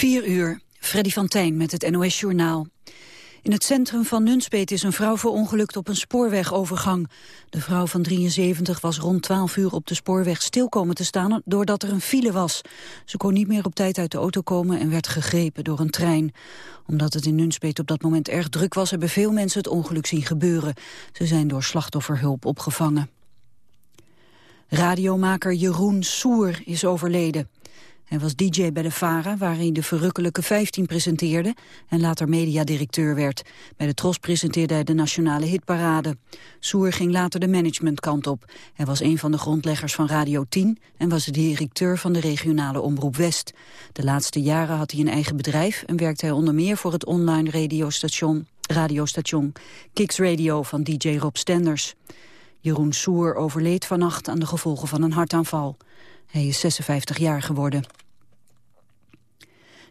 4 uur, Freddy van Tijn met het NOS-journaal. In het centrum van Nunspeet is een vrouw verongelukt op een spoorwegovergang. De vrouw van 73 was rond 12 uur op de spoorweg stil komen te staan doordat er een file was. Ze kon niet meer op tijd uit de auto komen en werd gegrepen door een trein. Omdat het in Nunspeet op dat moment erg druk was, hebben veel mensen het ongeluk zien gebeuren. Ze zijn door slachtofferhulp opgevangen. Radiomaker Jeroen Soer is overleden. Hij was DJ bij de VARA, waar hij de verrukkelijke 15 presenteerde... en later mediadirecteur werd. Bij de TROS presenteerde hij de nationale hitparade. Soer ging later de managementkant op. Hij was een van de grondleggers van Radio 10... en was de directeur van de regionale Omroep West. De laatste jaren had hij een eigen bedrijf... en werkte hij onder meer voor het online radiostation, radiostation Kicks Radio van DJ Rob Stenders. Jeroen Soer overleed vannacht aan de gevolgen van een hartaanval. Hij is 56 jaar geworden.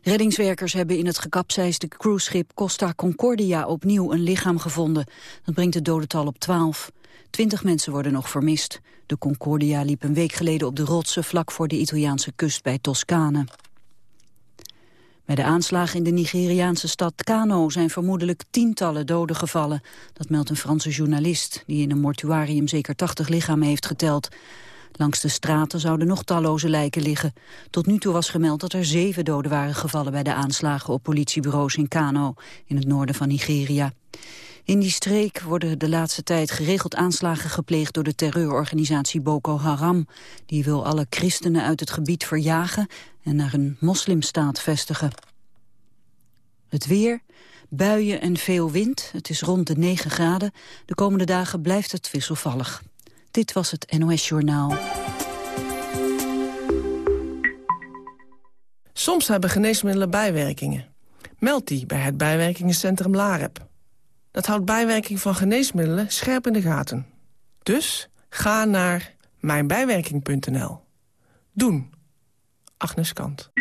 Reddingswerkers hebben in het gekapseisde cruiseschip Costa Concordia opnieuw een lichaam gevonden. Dat brengt het dodental op 12. Twintig mensen worden nog vermist. De Concordia liep een week geleden op de rotsen vlak voor de Italiaanse kust bij Toscane. Bij de aanslagen in de Nigeriaanse stad Kano zijn vermoedelijk tientallen doden gevallen. Dat meldt een Franse journalist die in een mortuarium zeker 80 lichamen heeft geteld. Langs de straten zouden nog talloze lijken liggen. Tot nu toe was gemeld dat er zeven doden waren gevallen bij de aanslagen op politiebureaus in Kano, in het noorden van Nigeria. In die streek worden de laatste tijd geregeld aanslagen gepleegd door de terreurorganisatie Boko Haram. Die wil alle christenen uit het gebied verjagen en naar een moslimstaat vestigen. Het weer, buien en veel wind. Het is rond de 9 graden. De komende dagen blijft het wisselvallig. Dit was het NOS Journaal. Soms hebben geneesmiddelen bijwerkingen. Meld die bij het bijwerkingencentrum LAREP. Dat houdt bijwerking van geneesmiddelen scherp in de gaten. Dus ga naar mijnbijwerking.nl. Doen. Agnes Kant.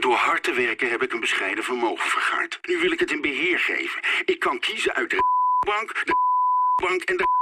Door hard te werken heb ik een bescheiden vermogen vergaard. Nu wil ik het in beheer geven. Ik kan kiezen uit de bank, de bank en de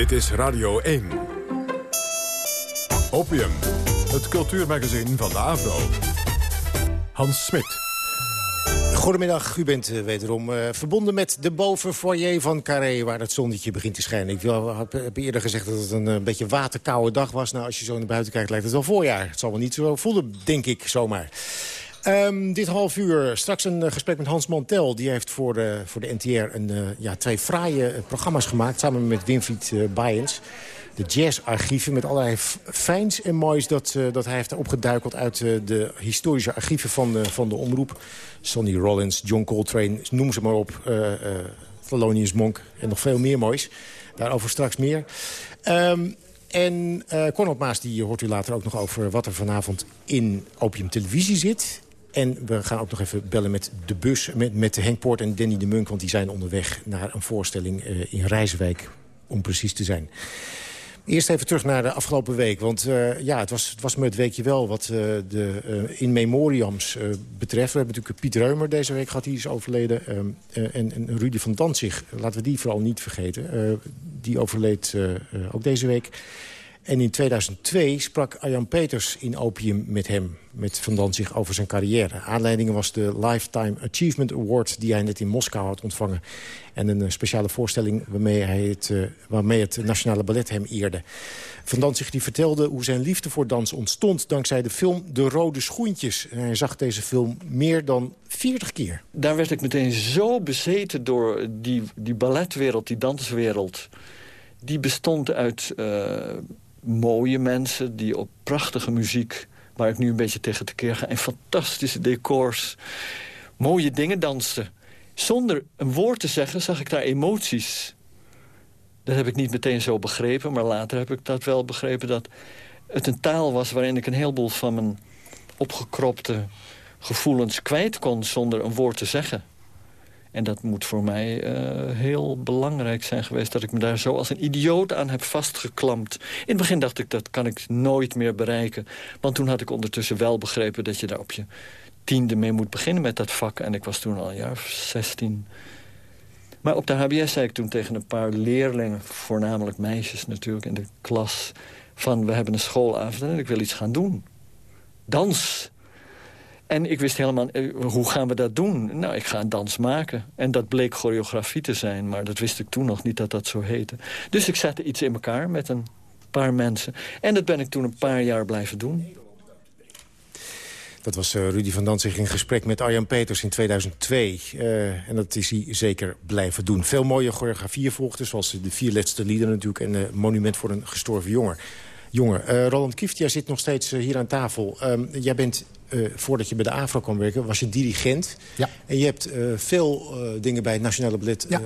Dit is Radio 1. Opium, het cultuurmagazin van de AVRO. Hans Smit. Goedemiddag, u bent uh, wederom uh, verbonden met de bovenfoyer van Carré... waar het zonnetje begint te schijnen. Ik heb, eerder gezegd dat het een, een beetje waterkoude dag was. Nou, als je zo naar buiten kijkt, lijkt het wel voorjaar. Het zal wel niet zo voelen, denk ik, zomaar. Um, dit half uur straks een uh, gesprek met Hans Mantel. Die heeft voor, uh, voor de NTR een, uh, ja, twee fraaie programma's gemaakt... samen met Winfried uh. De jazzarchieven met allerlei fijns en moois... dat, dat hij heeft opgeduikeld uit de historische archieven van de, van de omroep. Sonny Rollins, John Coltrane, noem ze maar op. Thelonious Monk en nog veel meer moois. Daarover straks meer. Um, en uh, Cornel Maas die hoort u later ook nog over wat er vanavond in Opium Televisie zit. En we gaan ook nog even bellen met de bus, met, met Henk Poort en Danny de Munk... want die zijn onderweg naar een voorstelling uh, in Rijswijk, om precies te zijn. Eerst even terug naar de afgelopen week. Want uh, ja, het was, het was me het weekje wel wat uh, de uh, in memoriams betreft. We hebben natuurlijk Piet Reumer deze week gehad, die is overleden. en, en Rudy van Danzig, laten we die vooral niet vergeten. die overleed ook deze week. En in 2002 sprak Arjan Peters in Opium met hem, met Van Danzig, over zijn carrière. Aanleiding was de Lifetime Achievement Award die hij net in Moskou had ontvangen. En een eh, speciale voorstelling waarmee, hij het, uh, waarmee het Nationale Ballet hem eerde. Van Danzig die vertelde hoe zijn liefde voor dans ontstond... dankzij de film De Rode Schoentjes. En hij zag deze film meer dan 40 keer. Daar werd ik meteen zo bezeten door die, die balletwereld, die danswereld. Die bestond uit... Uh mooie mensen die op prachtige muziek... waar ik nu een beetje tegen te keer ga... en fantastische decors, mooie dingen dansten. Zonder een woord te zeggen zag ik daar emoties. Dat heb ik niet meteen zo begrepen, maar later heb ik dat wel begrepen... dat het een taal was waarin ik een heleboel van mijn opgekropte gevoelens kwijt kon zonder een woord te zeggen. En dat moet voor mij uh, heel belangrijk zijn geweest... dat ik me daar zo als een idioot aan heb vastgeklampt. In het begin dacht ik, dat kan ik nooit meer bereiken. Want toen had ik ondertussen wel begrepen... dat je daar op je tiende mee moet beginnen met dat vak. En ik was toen al een jaar 16. Maar op de HBS zei ik toen tegen een paar leerlingen... voornamelijk meisjes natuurlijk in de klas... van we hebben een schoolavond en ik wil iets gaan doen. Dans. En ik wist helemaal, eh, hoe gaan we dat doen? Nou, ik ga een dans maken. En dat bleek choreografie te zijn, maar dat wist ik toen nog niet dat dat zo heette. Dus ik zette iets in elkaar met een paar mensen. En dat ben ik toen een paar jaar blijven doen. Dat was uh, Rudy van Danzig in gesprek met Arjan Peters in 2002. Uh, eh, en dat is hij zeker blijven doen. Veel mooie choreografieën volgden, zoals de vier laatste liederen natuurlijk... en uh, Monument voor een gestorven jongen. Jongen. Roland Kieft, jij zit nog steeds hier aan tafel. Ehm, jij bent uh, voordat je bij de AVRO kwam werken, was je dirigent. Ja. En je hebt uh, veel uh, dingen bij het Nationale Ballet ja.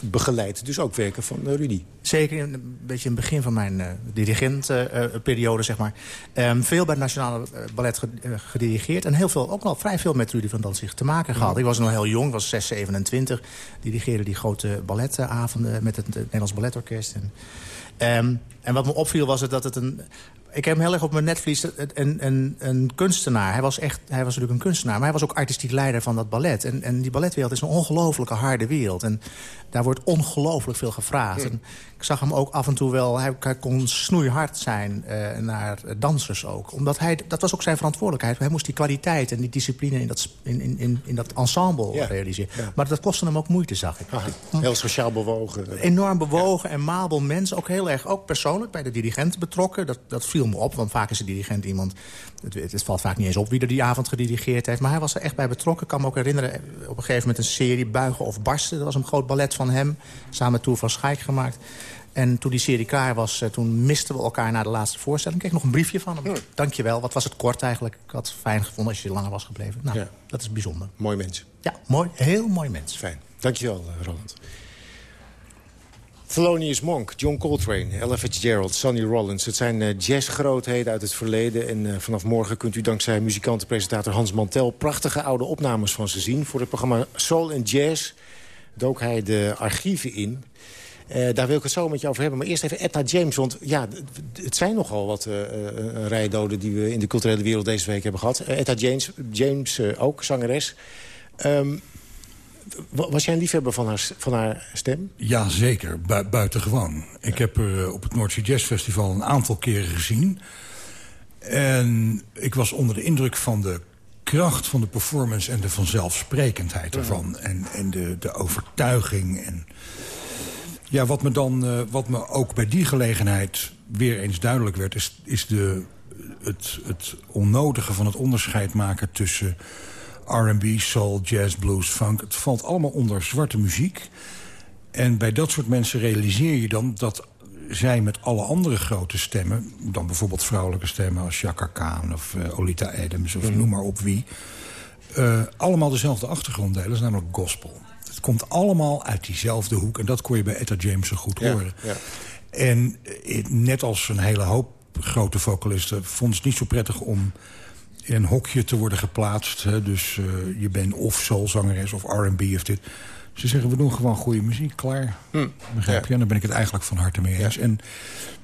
begeleid. Dus ook werken van Rudy. Zeker, een beetje in het begin van mijn dirigentperiode, zeg maar. Um, veel bij het Nationale Ballet gedirigeerd. En heel veel, ook wel vrij veel met Rudy van Danzig te maken gehad. Ik was nog heel jong, was 6, 27. Dirigeerde die grote balletavonden met het Nederlands Balletorkest. En, um, en wat me opviel was het dat het een ik heb hem heel erg op mijn netvlies een, een, een, kunstenaar. Hij was, echt, hij was natuurlijk een kunstenaar, maar hij was ook artistiek leider van dat ballet. En, en die balletwereld is een ongelofelijke harde wereld. En daar wordt ongelooflijk veel gevraagd. En ik zag hem ook af en toe wel, hij, kon snoeihard zijn uh, naar dansers ook. Omdat hij, dat was ook zijn verantwoordelijkheid. Hij moest die kwaliteit en die discipline in dat, in, in, in dat ensemble realiseren. Maar dat kostte hem ook moeite, zag ik. heel sociaal bewogen. Enorm bewogen en mabel mens. Ook heel erg, ook persoonlijk bij de dirigenten betrokken. Dat, dat viel me op, want vaak is de dirigent iemand... Het, het, valt vaak niet eens op wie er die avond gedirigeerd heeft. Maar hij was er echt bij betrokken. Ik kan me ook herinneren, op een gegeven moment een serie Buigen of Barsten. Dat was een groot ballet van hem, samen met Toer van Schaik gemaakt. En toen die serie klaar was, eh, toen misten we elkaar na de laatste voorstelling. Ik kreeg nog een briefje van hem. Hmm. Dankjewel. Wat was het kort eigenlijk. Ik had het fijn gevonden als je langer was gebleven. Nou, dat is bijzonder. Mooi mens. Ja, mooi. Heel mooi mens. Fijn. Dankjewel, eh, Roland. Thelonious Monk, John Coltrane, Ella Fitzgerald, Sonny Rollins. Het zijn uh, jazzgrootheden uit het verleden. En uh, vanaf morgen kunt u dankzij muzikantenpresentator Hans Mantel... prachtige oude opnames van ze zien. Voor het programma Soul and Jazz dook hij de archieven in. Uh, daar wil ik het zo met je over hebben. Maar eerst even Etta James. Want ja, het zijn nogal wat rijdoden die we in de culturele wereld deze week hebben gehad. Etta James, James ook, zangeres. Um, was jij een liefhebber van haar, van haar stem? Ja, zeker. Bu buitengewoon. Ik heb haar eh, op het Noordzee Jazz Festival een aantal keren gezien. En ik was onder de indruk van de kracht van de performance... en de vanzelfsprekendheid ervan. En, en de, de overtuiging. En ja, wat me dan, uh, wat me ook bij die gelegenheid weer eens duidelijk werd... is, is de, het, het onnodige van het onderscheid maken tussen R&B, soul, jazz, blues, funk. Het valt allemaal onder zwarte muziek. En bij dat soort mensen realiseer je dan dat zij met alle andere grote stemmen... dan bijvoorbeeld vrouwelijke stemmen als Chaka Khan of uh, Olita Adams... of mhm. noem maar op wie... Uh, allemaal dezelfde achtergrond delen, dat is namelijk gospel. Het komt allemaal uit diezelfde hoek. En dat kon je bij Etta James zo goed horen. Ja. En eh, net als een hele hoop grote vocalisten... vond het niet zo prettig om in een hokje te worden geplaatst. Hè. Dus uh, je bent of soulzangeres of R&B of dit. Ze zeggen, we doen gewoon goede muziek, klaar. Hm. Begrijp je? En dan ben ik het eigenlijk van harte mee eens. En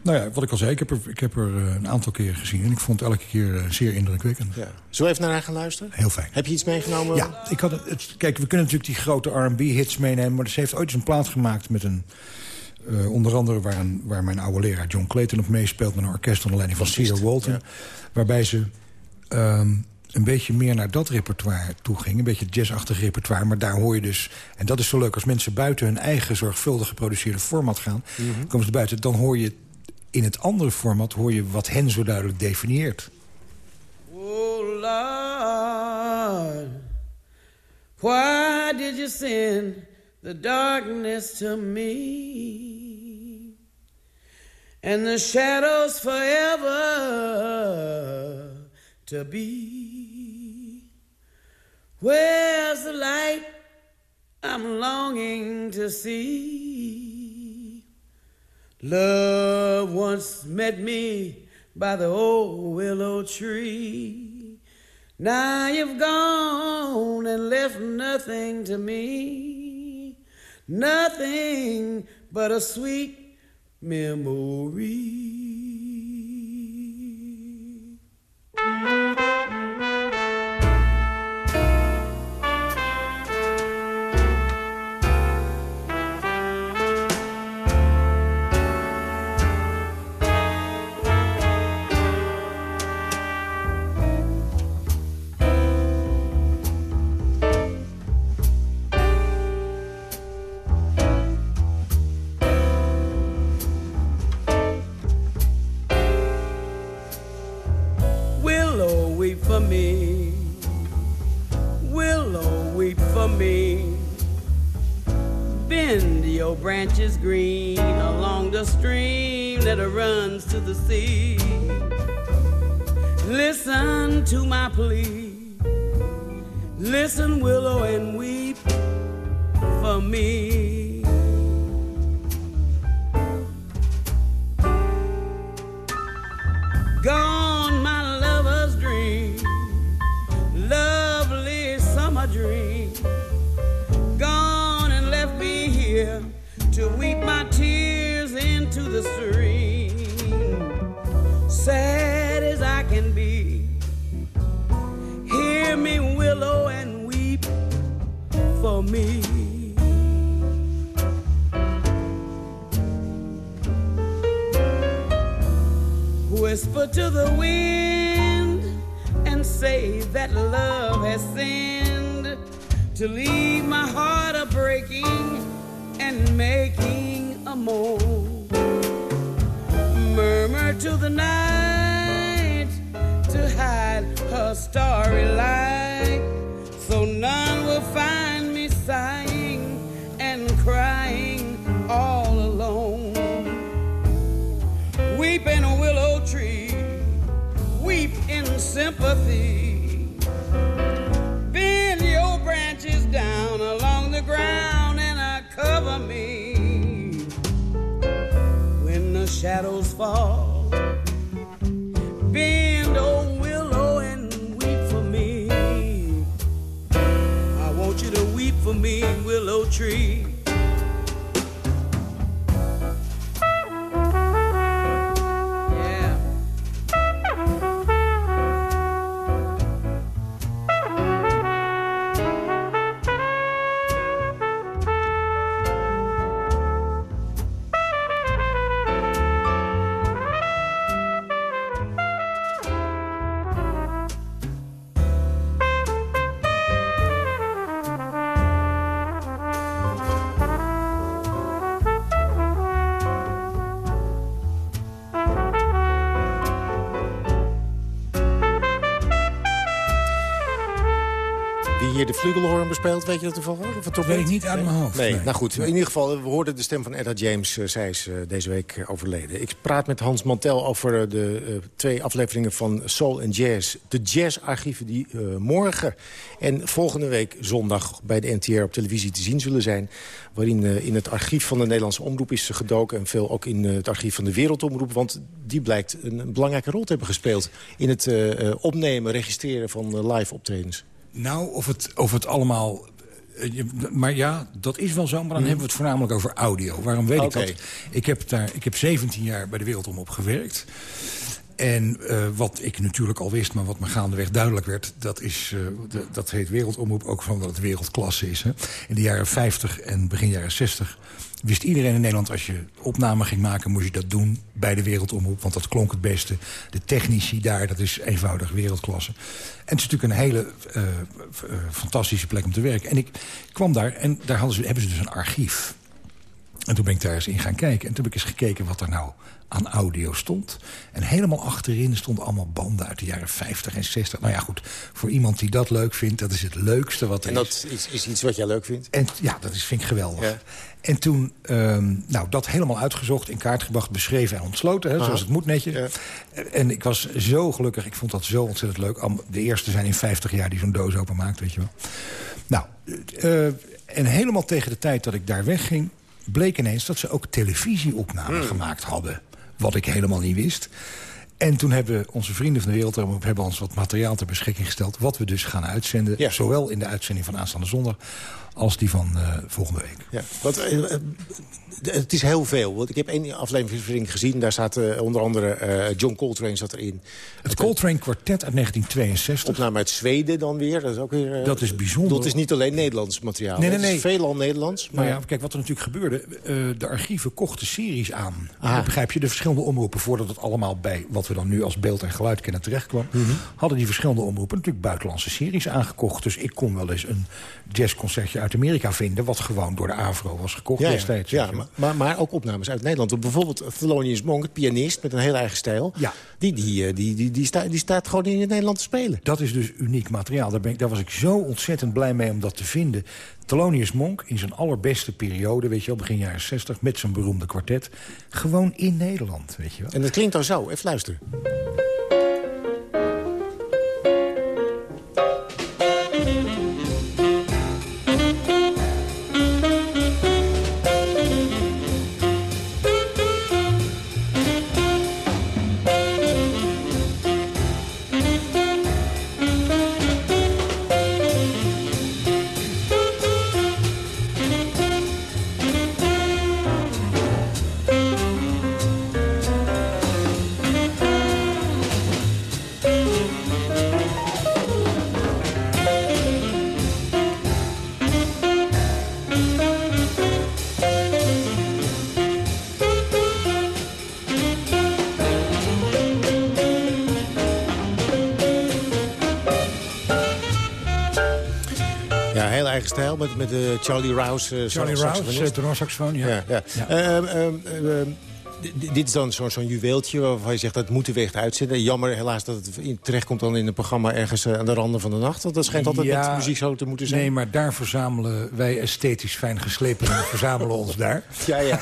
nou ja, wat ik al zei, ik heb er, ik heb er uh, een aantal keren gezien. En ik vond het elke keer uh, zeer indrukwekkend. Ja. We even naar haar gaan luisteren? Heel fijn. Heb je iets meegenomen? Ja, ik had het, kijk, we kunnen natuurlijk die grote R&B-hits meenemen. Maar ze heeft ooit eens een plaat gemaakt met een... Uh, onder andere waar, een, waar mijn oude leraar John Clayton op meespeelt... met een orkest onder leiding van Cedar Walton. Ja. Waarbij ze um, een beetje meer naar dat repertoire toe ging. Een beetje jazzachtig repertoire. Maar daar hoor je dus... En dat is zo leuk. Als mensen buiten hun eigen zorgvuldig geproduceerde format gaan... Mm -hmm. komen ze buiten. Dan hoor je in het andere format... hoor je wat hen zo duidelijk definieert. Oh Lord, why did you send the darkness to me? And the shadows forever to be. Where's the light I'm longing to see? Love once met me by the old willow tree. Now you've gone and left nothing to me, nothing but a sweet memory. To weep my tears into the stream. Sad as I can be, hear me, willow, and weep for me. Whisper to the wind and say that love has sinned to leave my heart a breaking and making a moan. Murmur to the night to hide her starry light so none will find shadows fall, bend, oh willow, and weep for me. I want you to weep for me, willow tree. Hier de flugelhoorn bespeelt, weet je dat toevallig? Of het weet ik niet uit mijn hoofd. Nee, nou goed. In ieder geval, we hoorden de stem van Edda James. eh, zij is eh, deze week overleden. Ik praat met Hans Mantel over eh, de twee afleveringen van Soul and Jazz. De jazzarchieven die morgen en volgende week zondag... bij de NTR op televisie te zien zullen zijn. Waarin in het archief van de Nederlandse Omroep is gedoken... en veel ook in het archief van de Wereldomroep. Want die blijkt een, belangrijke rol te hebben gespeeld... in het opnemen, registreren van live optredens. Nou, of het, of het allemaal... eh, Maar ja, dat is wel zo, maar dan hebben we het voornamelijk over audio. Waarom weet ik dat? Ik heb, daar, ik heb 17 jaar bij de Wereldomroep gewerkt. En eh, wat ik natuurlijk al wist, maar wat me gaandeweg duidelijk werd... dat, is, eh, de- dat heet Wereldomroep ook van dat het wereldklasse is. Hè? In de jaren 50 en begin jaren 60 wist iedereen in Nederland... als je opname ging maken, moest je dat doen bij de Wereldomroep. Want dat klonk het beste. De technici daar, dat is eenvoudig wereldklasse. En het is natuurlijk een hele eh, eh, fantastische plek om te werken. En ik kwam daar en daar hadden ze, hebben ze dus een archief. En toen ben ik daar eens in gaan kijken. En toen heb ik eens gekeken wat er nou aan audio stond. En helemaal achterin stonden allemaal banden uit de jaren 50 en 60. Nou ja, goed, voor iemand die dat leuk vindt... dat is het leukste wat er En is. dat is, is iets wat jij leuk vindt? En ja, dat is, vind ik geweldig. Ja. En toen, ehm, nou, dat helemaal uitgezocht, in kaart gebracht, beschreven en ontsloten. Hè, zoals het moet netjes. En ik was zo gelukkig, ik vond dat zo ontzettend leuk. De eerste zijn in 50 jaar die zo'n doos openmaakt, weet je wel. Nou, eh, en helemaal tegen de tijd dat ik daar wegging... bleek ineens dat ze ook televisieopnamen gemaakt hadden. Wat ik helemaal niet wist. En toen hebben onze vrienden van de Wereldomroep hebben ons wat materiaal ter beschikking gesteld... wat we dus gaan uitzenden, zowel in de uitzending van aanstaande zondag... als die van uh, volgende week. Ja, want, uh, het is heel veel. Want ik heb één aflevering gezien. Daar staat onder andere John Coltrane zat erin. Het Coltrane Quartet uit 1962. Opname uit Zweden dan weer. Dat is ook weer... Dat is bijzonder. Dat is niet alleen Nederlands materiaal. Nee, nee, nee. Het is veelal Nederlands. Maar nou ja, kijk, wat er natuurlijk gebeurde. de archieven kochten series aan. Ah. Begrijp je? De verschillende omroepen, voordat het allemaal bij... wat we dan nu als beeld en geluid kennen terecht kwam... Mm -hmm. hadden die verschillende omroepen natuurlijk buitenlandse series aangekocht. Dus ik kon wel eens een jazzconcertje uit Amerika vinden... wat gewoon door de AVRO was gekocht ja, destijds. Ja, maar, maar, maar ook opnames uit Nederland. Bijvoorbeeld Thelonious Monk, het pianist met een heel eigen stijl... Ja. Die, die, die, die, die, staat, die staat gewoon in het Nederland te spelen. Dat is dus uniek materiaal. Daar, ben ik, daar was ik zo ontzettend blij mee om dat te vinden. Thelonious Monk in zijn allerbeste periode, weet je wel, begin jaren 60... met zijn beroemde kwartet, gewoon in Nederland, weet je wel. En dat klinkt dan zo, even luisteren. Rouse. Uh, Charlie Rouse, tenorsaxofoon, ja. ja, ja. ja. Uh, uh, dit is dan zo'n zo juweeltje waarvan je zegt dat moeten we echt uitzenden. Jammer helaas dat het terechtkomt dan in een programma ergens aan de randen van de nacht. Want dat schijnt altijd ja, met muziek zo te moeten zijn. Nee, maar daar verzamelen wij esthetisch fijn geslepen verzamelen ons daar. Ja, ja.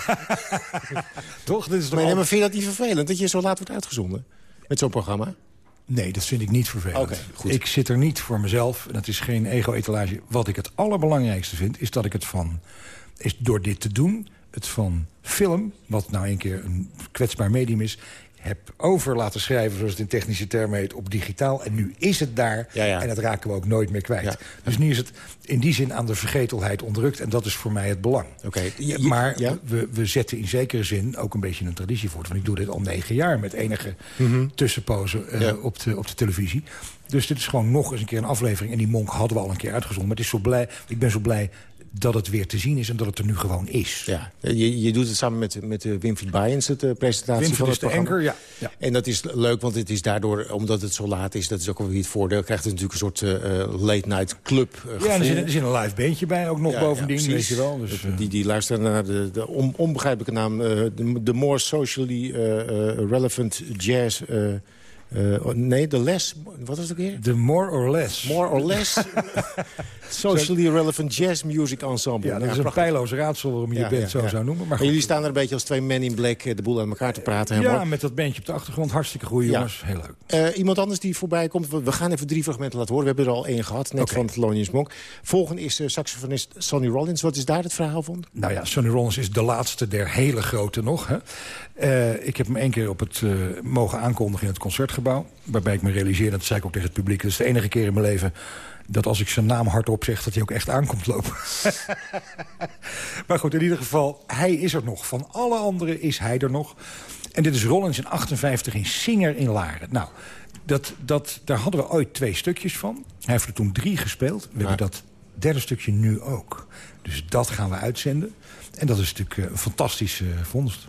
toch? Dit is toch maar, al... maar vind je dat niet vervelend dat je zo laat wordt uitgezonden? Met zo'n programma? Nee, dat vind ik niet vervelend. Okay, goed. Ik zit er niet voor mezelf. En dat is geen ego-etalage. Wat ik het allerbelangrijkste vind, is dat ik het van... is door dit te doen, het van film... wat nou een keer een kwetsbaar medium is heb over laten schrijven, zoals het in technische termen heet, op digitaal. En nu is het daar ja, ja. en dat raken we ook nooit meer kwijt. Ja. Dus nu is het in die zin aan de vergetelheid onderdrukt. En dat is voor mij het belang. Okay. maar we, we zetten in zekere zin ook een beetje een traditie voort. Want ik doe dit al negen jaar met enige mm -hmm. tussenpozen uh, op, de, op de televisie. Dus dit is gewoon nog eens een keer een aflevering. En die monk hadden we al een keer uitgezonden. Maar het is zo blij, ik ben zo blij dat het weer te zien is en dat het er nu gewoon is. Ja, je, je doet het samen met, met uh, Winfried Bijens, de presentatie Winfried van het is de programma. anker, ja, ja. En dat is leuk, want het is daardoor, omdat het zo laat is... dat is ook wel weer het voordeel, krijgt het natuurlijk een soort uh, late-night club uh, Ja, en er zit, er zit, een live bandje bij, ook nog ja, bovendien, ja, weet je wel. Dus, die, die luisteren naar de, de on, onbegrijpelijke naam... de, de more socially relevant jazz... Uh, nee, de les. Wat was het ook weer? The More or Less. More or Less. Socially Relevant Jazz Music Ensemble. Ja, dat is een pijloos raadsel waarom je ja, je band ja, zo ja. zou noemen. Maar jullie staan er een beetje als twee men in black de boel aan elkaar te praten. Ja, helemaal. met dat bandje op de achtergrond. Hartstikke goede jongens. Heel leuk. Uh, iemand anders die voorbij komt. We, we, gaan even drie fragmenten laten horen. We hebben er al één gehad, net okay. van Thelonious Monk. Volgende is uh, saxofonist Sonny Rollins. Wat is daar het verhaal van? Nou ja, Sonny Rollins is de laatste der hele grote nog. Hè. Uh, ik heb hem één keer op het mogen aankondigen in het Concertgebouw. Waarbij ik me realiseerde, dat zei ik ook tegen het publiek... dat is de enige keer in mijn leven dat als ik zijn naam hardop zeg... dat hij ook echt aankomt lopen. maar goed, in ieder geval, hij is er nog. Van alle anderen is hij er nog. En dit is Rollins in 58 in Singer in Laren. Nou, dat, dat, daar hadden we ooit twee stukjes van. Hij heeft er toen drie gespeeld. We ja. hebben dat derde stukje nu ook. Dus dat gaan we uitzenden. En dat is natuurlijk een fantastische vondst.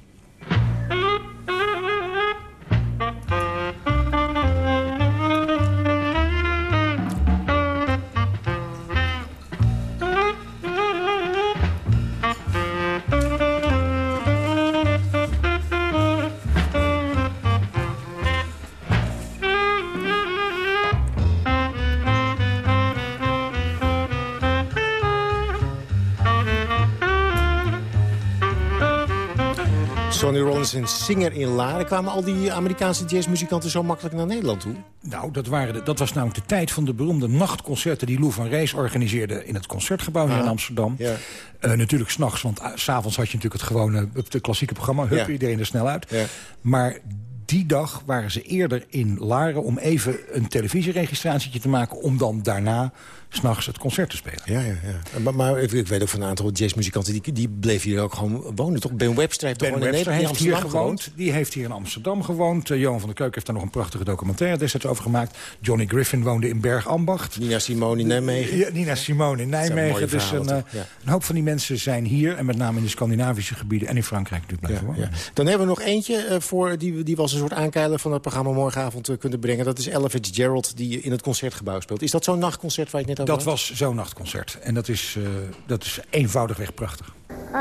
En Singer in Laren. Kwamen al die Amerikaanse jazzmuzikanten zo makkelijk naar Nederland toe? Nou, dat, waren de, dat was namelijk de tijd van de beroemde nachtconcerten... die Lou van Rees organiseerde in het Concertgebouw hier ah, in Amsterdam. Ja. Uh, natuurlijk s'nachts, want uh, s'avonds had je natuurlijk het gewone... het klassieke programma, hup, Ja. iedereen er snel uit. Ja. Maar die dag waren ze eerder in Laren... om even een televisieregistratietje te maken... om dan daarna s'nachts het concert te spelen. Ja, ja, ja. Maar, maar ik weet ook van een aantal jazzmuzikanten... die, die bleven hier ook gewoon wonen, toch? Ben Webster heeft, ben toch Webster in heeft hier gewoond. Die heeft hier in Amsterdam gewoond. Uh, Johan van der Keuken heeft daar nog een prachtige documentaire destijds over gemaakt. Johnny Griffin woonde in Bergambacht. Nina Simone in Nijmegen. Ja, Nina Simone in Nijmegen. Dus een, uh, ja. een, hoop van die mensen zijn hier. En met name in de Scandinavische gebieden en in Frankrijk natuurlijk blijven wonen. Dan hebben we nog eentje uh, voor die, die was een soort aankeiler van het programma morgenavond kunnen brengen. Dat is Ella Fitzgerald die in het Concertgebouw speelt. Is dat zo'n nachtconcert waar je net over Dat was zo'n nachtconcert. En dat is, uh, dat is eenvoudigweg prachtig. I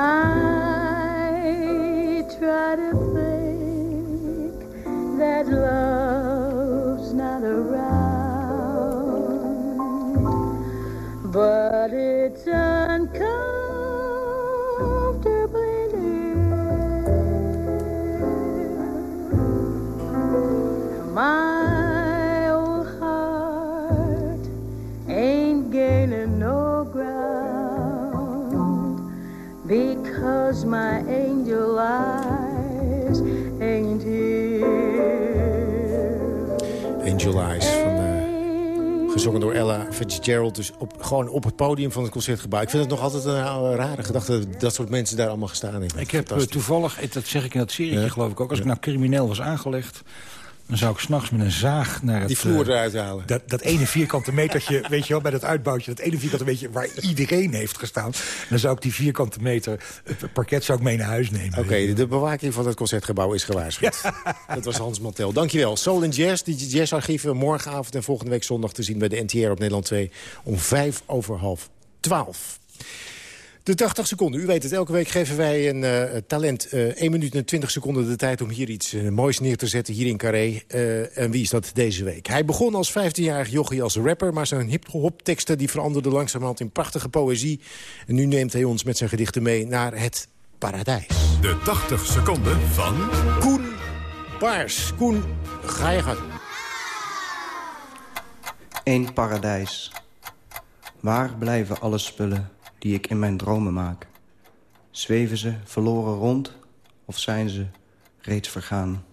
try to think that love's not around But it's gezongen door Ella Fitzgerald. Dus op, gewoon op het podium van het concertgebouw. Ik vind het nog altijd een, rare gedachte dat dat soort mensen daar allemaal gestaan hebben. Ik heb uh, toevallig, dat zeg ik in dat serietje ja. geloof ik ook... als ja. ik nou crimineel was aangelegd dan zou ik s'nachts met een zaag naar het... Die vloer eruit halen. Dat, dat ene vierkante metertje, weet je wel, bij dat uitbouwtje... dat ene vierkante metertje waar iedereen heeft gestaan. Dan zou ik die vierkante meter, het parket zou ik mee naar huis nemen. Oké, okay, de bewaking van het Concertgebouw is gewaarschuwd. Ja. Dat was Hans Mantel. Dankjewel. Soul and Jazz, die jazzarchieven morgenavond en volgende week zondag te zien... bij de NTR op Nederland 2 om vijf over half twaalf. De 80 seconden. U weet het, elke week geven wij een uh, talent uh, 1 minuut en 20 seconden de tijd... om hier iets uh, moois neer te zetten, hier in Carré. Uh, en wie is dat deze week? Hij begon als 15-jarig jochie als rapper... maar zijn hip-hop teksten die veranderden langzamerhand in prachtige poëzie. En nu neemt hij ons met zijn gedichten mee naar het paradijs. De 80 seconden van... Koen Paars. Koen, ga je gang. Eén paradijs. Waar blijven alle spullen die ik in mijn dromen maak? Zweven ze verloren rond of zijn ze reeds vergaan?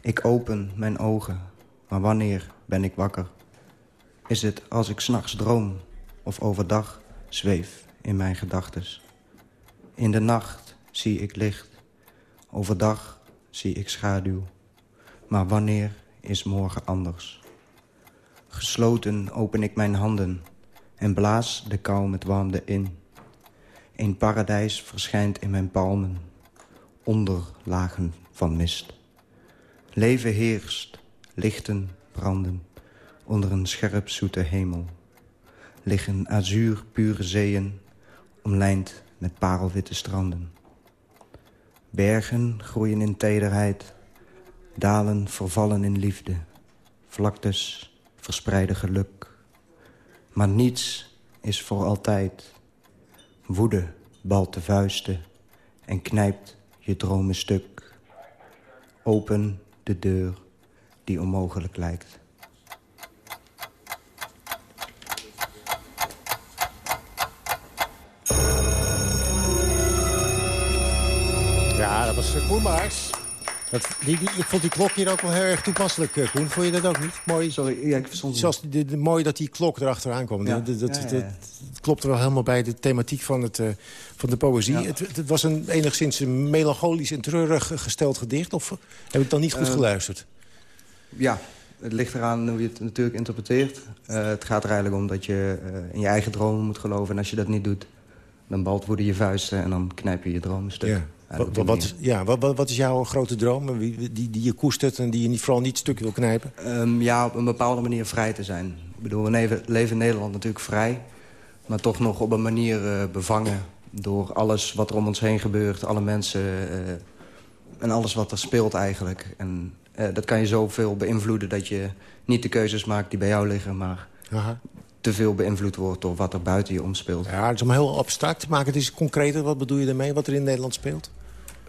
Ik open mijn ogen, maar wanneer ben ik wakker? Is het als ik s'nachts droom of overdag zweef in mijn gedachtes? In de nacht zie ik licht, overdag zie ik schaduw. Maar wanneer is morgen anders? Gesloten open ik mijn handen en blaas de kou met warmte in. Een paradijs verschijnt in mijn palmen, onder lagen van mist. Leven heerst, lichten branden, onder een scherp zoete hemel. Liggen azuur pure zeeën, omlijnd met parelwitte stranden. Bergen groeien in tederheid, dalen vervallen in liefde. Vlaktes verspreiden geluk. Maar niets is voor altijd. Woede balt de vuisten en knijpt je dromen stuk. Open de deur die onmogelijk lijkt. Ja, dat was Koen Baars. Dat, die, die, ik vond die klok hier ook wel heel erg toepasselijk, uh, Koen. Vond je dat ook niet? Mooi. Sorry, ja, ik verstond Zoals de, de, mooi dat die klok erachteraan kwam. Ja. Dat, dat, ja, dat, klopte wel helemaal bij de thematiek van, het, uh, van de poëzie. Het, het, was een enigszins een melancholisch en treurig gesteld gedicht. Of heb ik dan niet goed uh, geluisterd? Ja, het ligt eraan hoe je het natuurlijk interpreteert. het gaat er eigenlijk om dat je in je eigen dromen moet geloven. En als je dat niet doet, dan balt woede je vuisten... en dan knijp je je dromen stuk. Ja. Wat, wat, ja, wat, wat, is jouw grote droom die, die, die je koestert en die je niet, vooral niet stuk wil knijpen? Um, ja, op een bepaalde manier vrij te zijn. Ik bedoel, we leven, leven in Nederland natuurlijk vrij... maar toch nog op een manier uh, bevangen door alles wat er om ons heen gebeurt. Alle mensen uh, en alles wat er speelt eigenlijk. En uh, dat kan je zoveel beïnvloeden dat je niet de keuzes maakt die bij jou liggen... maar Aha. Te veel beïnvloed wordt door wat er buiten je omspeelt. Ja, het is allemaal heel abstract. Maak het eens concreter. Wat bedoel je daarmee, wat er in Nederland speelt?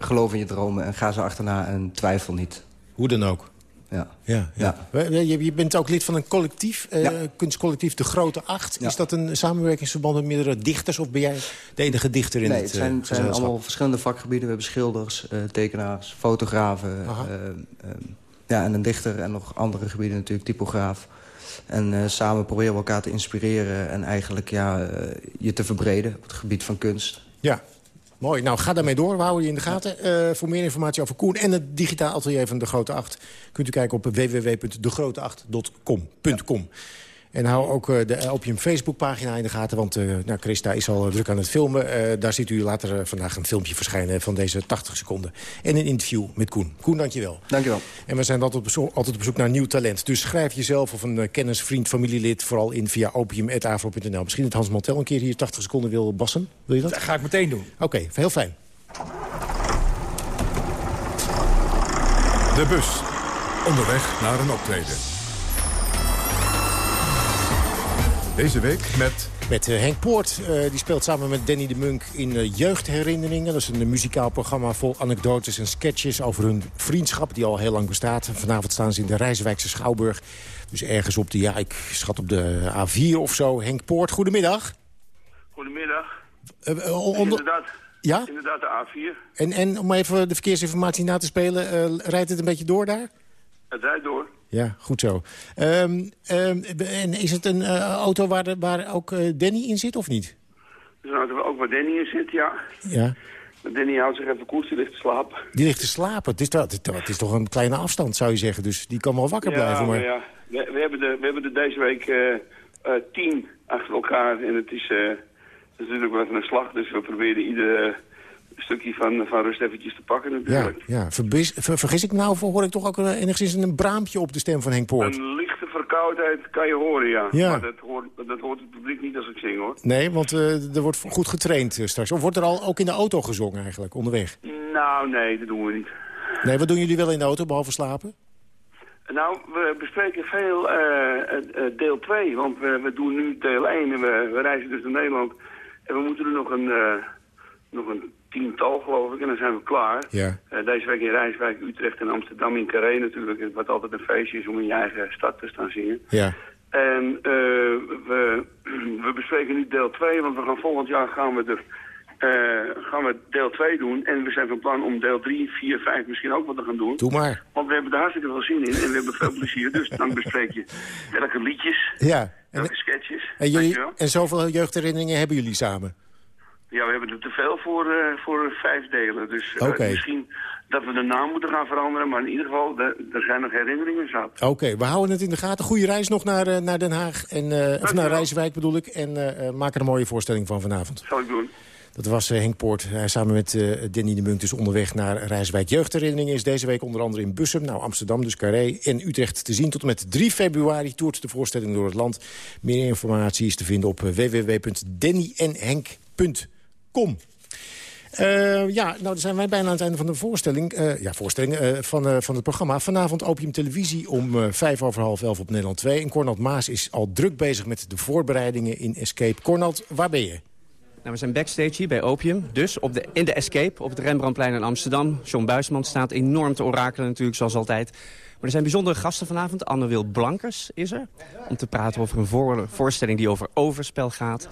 geloof in je dromen en ga ze achterna en twijfel niet. Hoe dan ook? Ja. Ja, ja. Je, je bent ook lid van een collectief, eh, kunstcollectief De Grote Acht. Is dat een samenwerkingsverband met meerdere dichters... of ben jij de enige dichter in nee, het het zijn, eh, het zijn allemaal verschillende vakgebieden. We hebben schilders, eh, tekenaars, fotografen. Eh, ja, en een dichter en nog andere gebieden natuurlijk, typograaf. En eh, samen proberen we elkaar te inspireren... en eigenlijk ja, eh, je te verbreden op het gebied van kunst. Ja, mooi. Nou, ga daarmee door. We houden je in de gaten. Eh, voor meer informatie over Koen en het digitaal atelier van De Grote Acht... kunt u kijken op www.degroteacht.com. En hou ook eh, de Opium Facebookpagina in de gaten... want eh nou, Christa is al eh, druk aan het filmen. Eh, daar ziet u later eh, vandaag een filmpje verschijnen van deze 80 seconden. En een interview met Koen. Koen, dankjewel. Dankjewel. En we zijn altijd op, bezoek, altijd op zoek naar nieuw talent. Dus schrijf jezelf of een eh, kennis, vriend, familielid... vooral in via opium.avro.nl. Misschien dat Hans Mantel een keer hier 80 seconden wil bassen. Wil je dat? Dat ga ik meteen doen. Oké, heel fijn. De bus. Onderweg naar een optreden. Deze week met... Met eh, Henk Poort, eh, die speelt samen met Danny de Munk in eh, Jeugdherinneringen. Dat is een muzikaal programma vol anekdotes en sketches over hun vriendschap... die al heel lang bestaat. Vanavond staan ze in de Rijswijkse Schouwburg. Dus ergens op de, ja, ik schat op de A4 of zo. Henk Poort, goedemiddag. Goedemiddag. Onder- Inderdaad, Ja? inderdaad de A4. En, en om even de verkeersinformatie na te spelen, eh, rijdt het een beetje door daar? Het rijdt door. Ja, goed zo. Ehm, ehm, en is het een eh, auto waar, de- waar ook eh, Danny in zit of niet? Dus nou, dat we ook waar Danny in zit, ja. Ja. Maar Danny houdt zich even koers, die ligt te slapen. Die ligt te slapen. Het is, wel- het, het is toch een kleine afstand, zou je zeggen. Dus die kan wel wakker ja, blijven. Maar... ja. We, we, hebben de, we hebben er deze week eh, tien achter elkaar. En het is, het is natuurlijk wel even een slag. Dus we proberen ieder eh, stukje van, van rust eventjes te pakken Ja, natuurlijk. ja. Verbis, ver- vergis ik nou, hoor ik toch ook eh, enigszins een braampje op de stem van Henk Poort? Een lichte verkoudheid kan je horen, ja. Ja. Maar dat hoort, dat hoort het publiek niet als ik zing, hoor. Nee, want eh, er wordt goed getraind eh, straks. Of wordt er al ook in de auto gezongen eigenlijk, onderweg? Nou, nee, dat doen we niet. Nee, wat doen jullie wel in de auto, behalve slapen? Nou, we bespreken veel eh, eh, eh, deel 2, want we, we doen nu deel 1 en we, we reizen dus naar Nederland. En we moeten er nog een, eh, nog een tiental, geloof ik, en dan zijn we klaar. Ja. Eh, deze week in Rijswijk, Utrecht en Amsterdam in Carré natuurlijk, wat altijd een feestje is om in je eigen stad te staan zingen. Ja. En eh, we, we bespreken nu deel 2, want we gaan volgend jaar gaan we eh, gaan we deel 2 doen. En we zijn van plan om deel 3, 4, 5 misschien ook wat te gaan doen. Doe maar. Want we hebben er hartstikke veel zin in en we hebben veel plezier. Dus dan bespreek je welke liedjes, Ja. En, welke sketches. en, jullie, en zoveel jeugdherinneringen hebben jullie samen? Ja, we hebben er te veel voor, eh, voor vijf delen. Dus eh, misschien dat we de naam moeten gaan veranderen. Maar in ieder geval, de- er zijn nog herinneringen zat. Oké, we houden het in de gaten. Goede reis nog naar, eh, naar Den Haag. En, of naar Rijswijk bedoel ik. En maak er een mooie voorstelling van vanavond. Zal ik doen. Dat was Henk Poort. Hij samen met Danny de Munk dus onderweg naar Rijswijk. Jeugdherinneringen is deze week onder andere in Bussum, nou Amsterdam dus Carré en Utrecht te zien. Tot en met 3 februari toert de voorstelling door het land. Meer informatie is te vinden op eh, www.dannyenhenk.com. Eh, ja, nou zijn wij bijna aan het einde van de voorstelling, eh, ja, voorstelling eh, van, van het programma. Vanavond Opium Televisie om vijf over half elf op Nederland 2. En Cornald Maas is al druk bezig met de voorbereidingen in Escape. Cornald, waar ben je? Nou, we zijn backstage hier bij Opium, dus op de, in de Escape op het Rembrandtplein in Amsterdam. John Buisman staat enorm te orakelen natuurlijk, zoals altijd. Maar er zijn bijzondere gasten vanavond. Anne Wil Blankers is er, om te praten over een voor- voorstelling die over overspel gaat.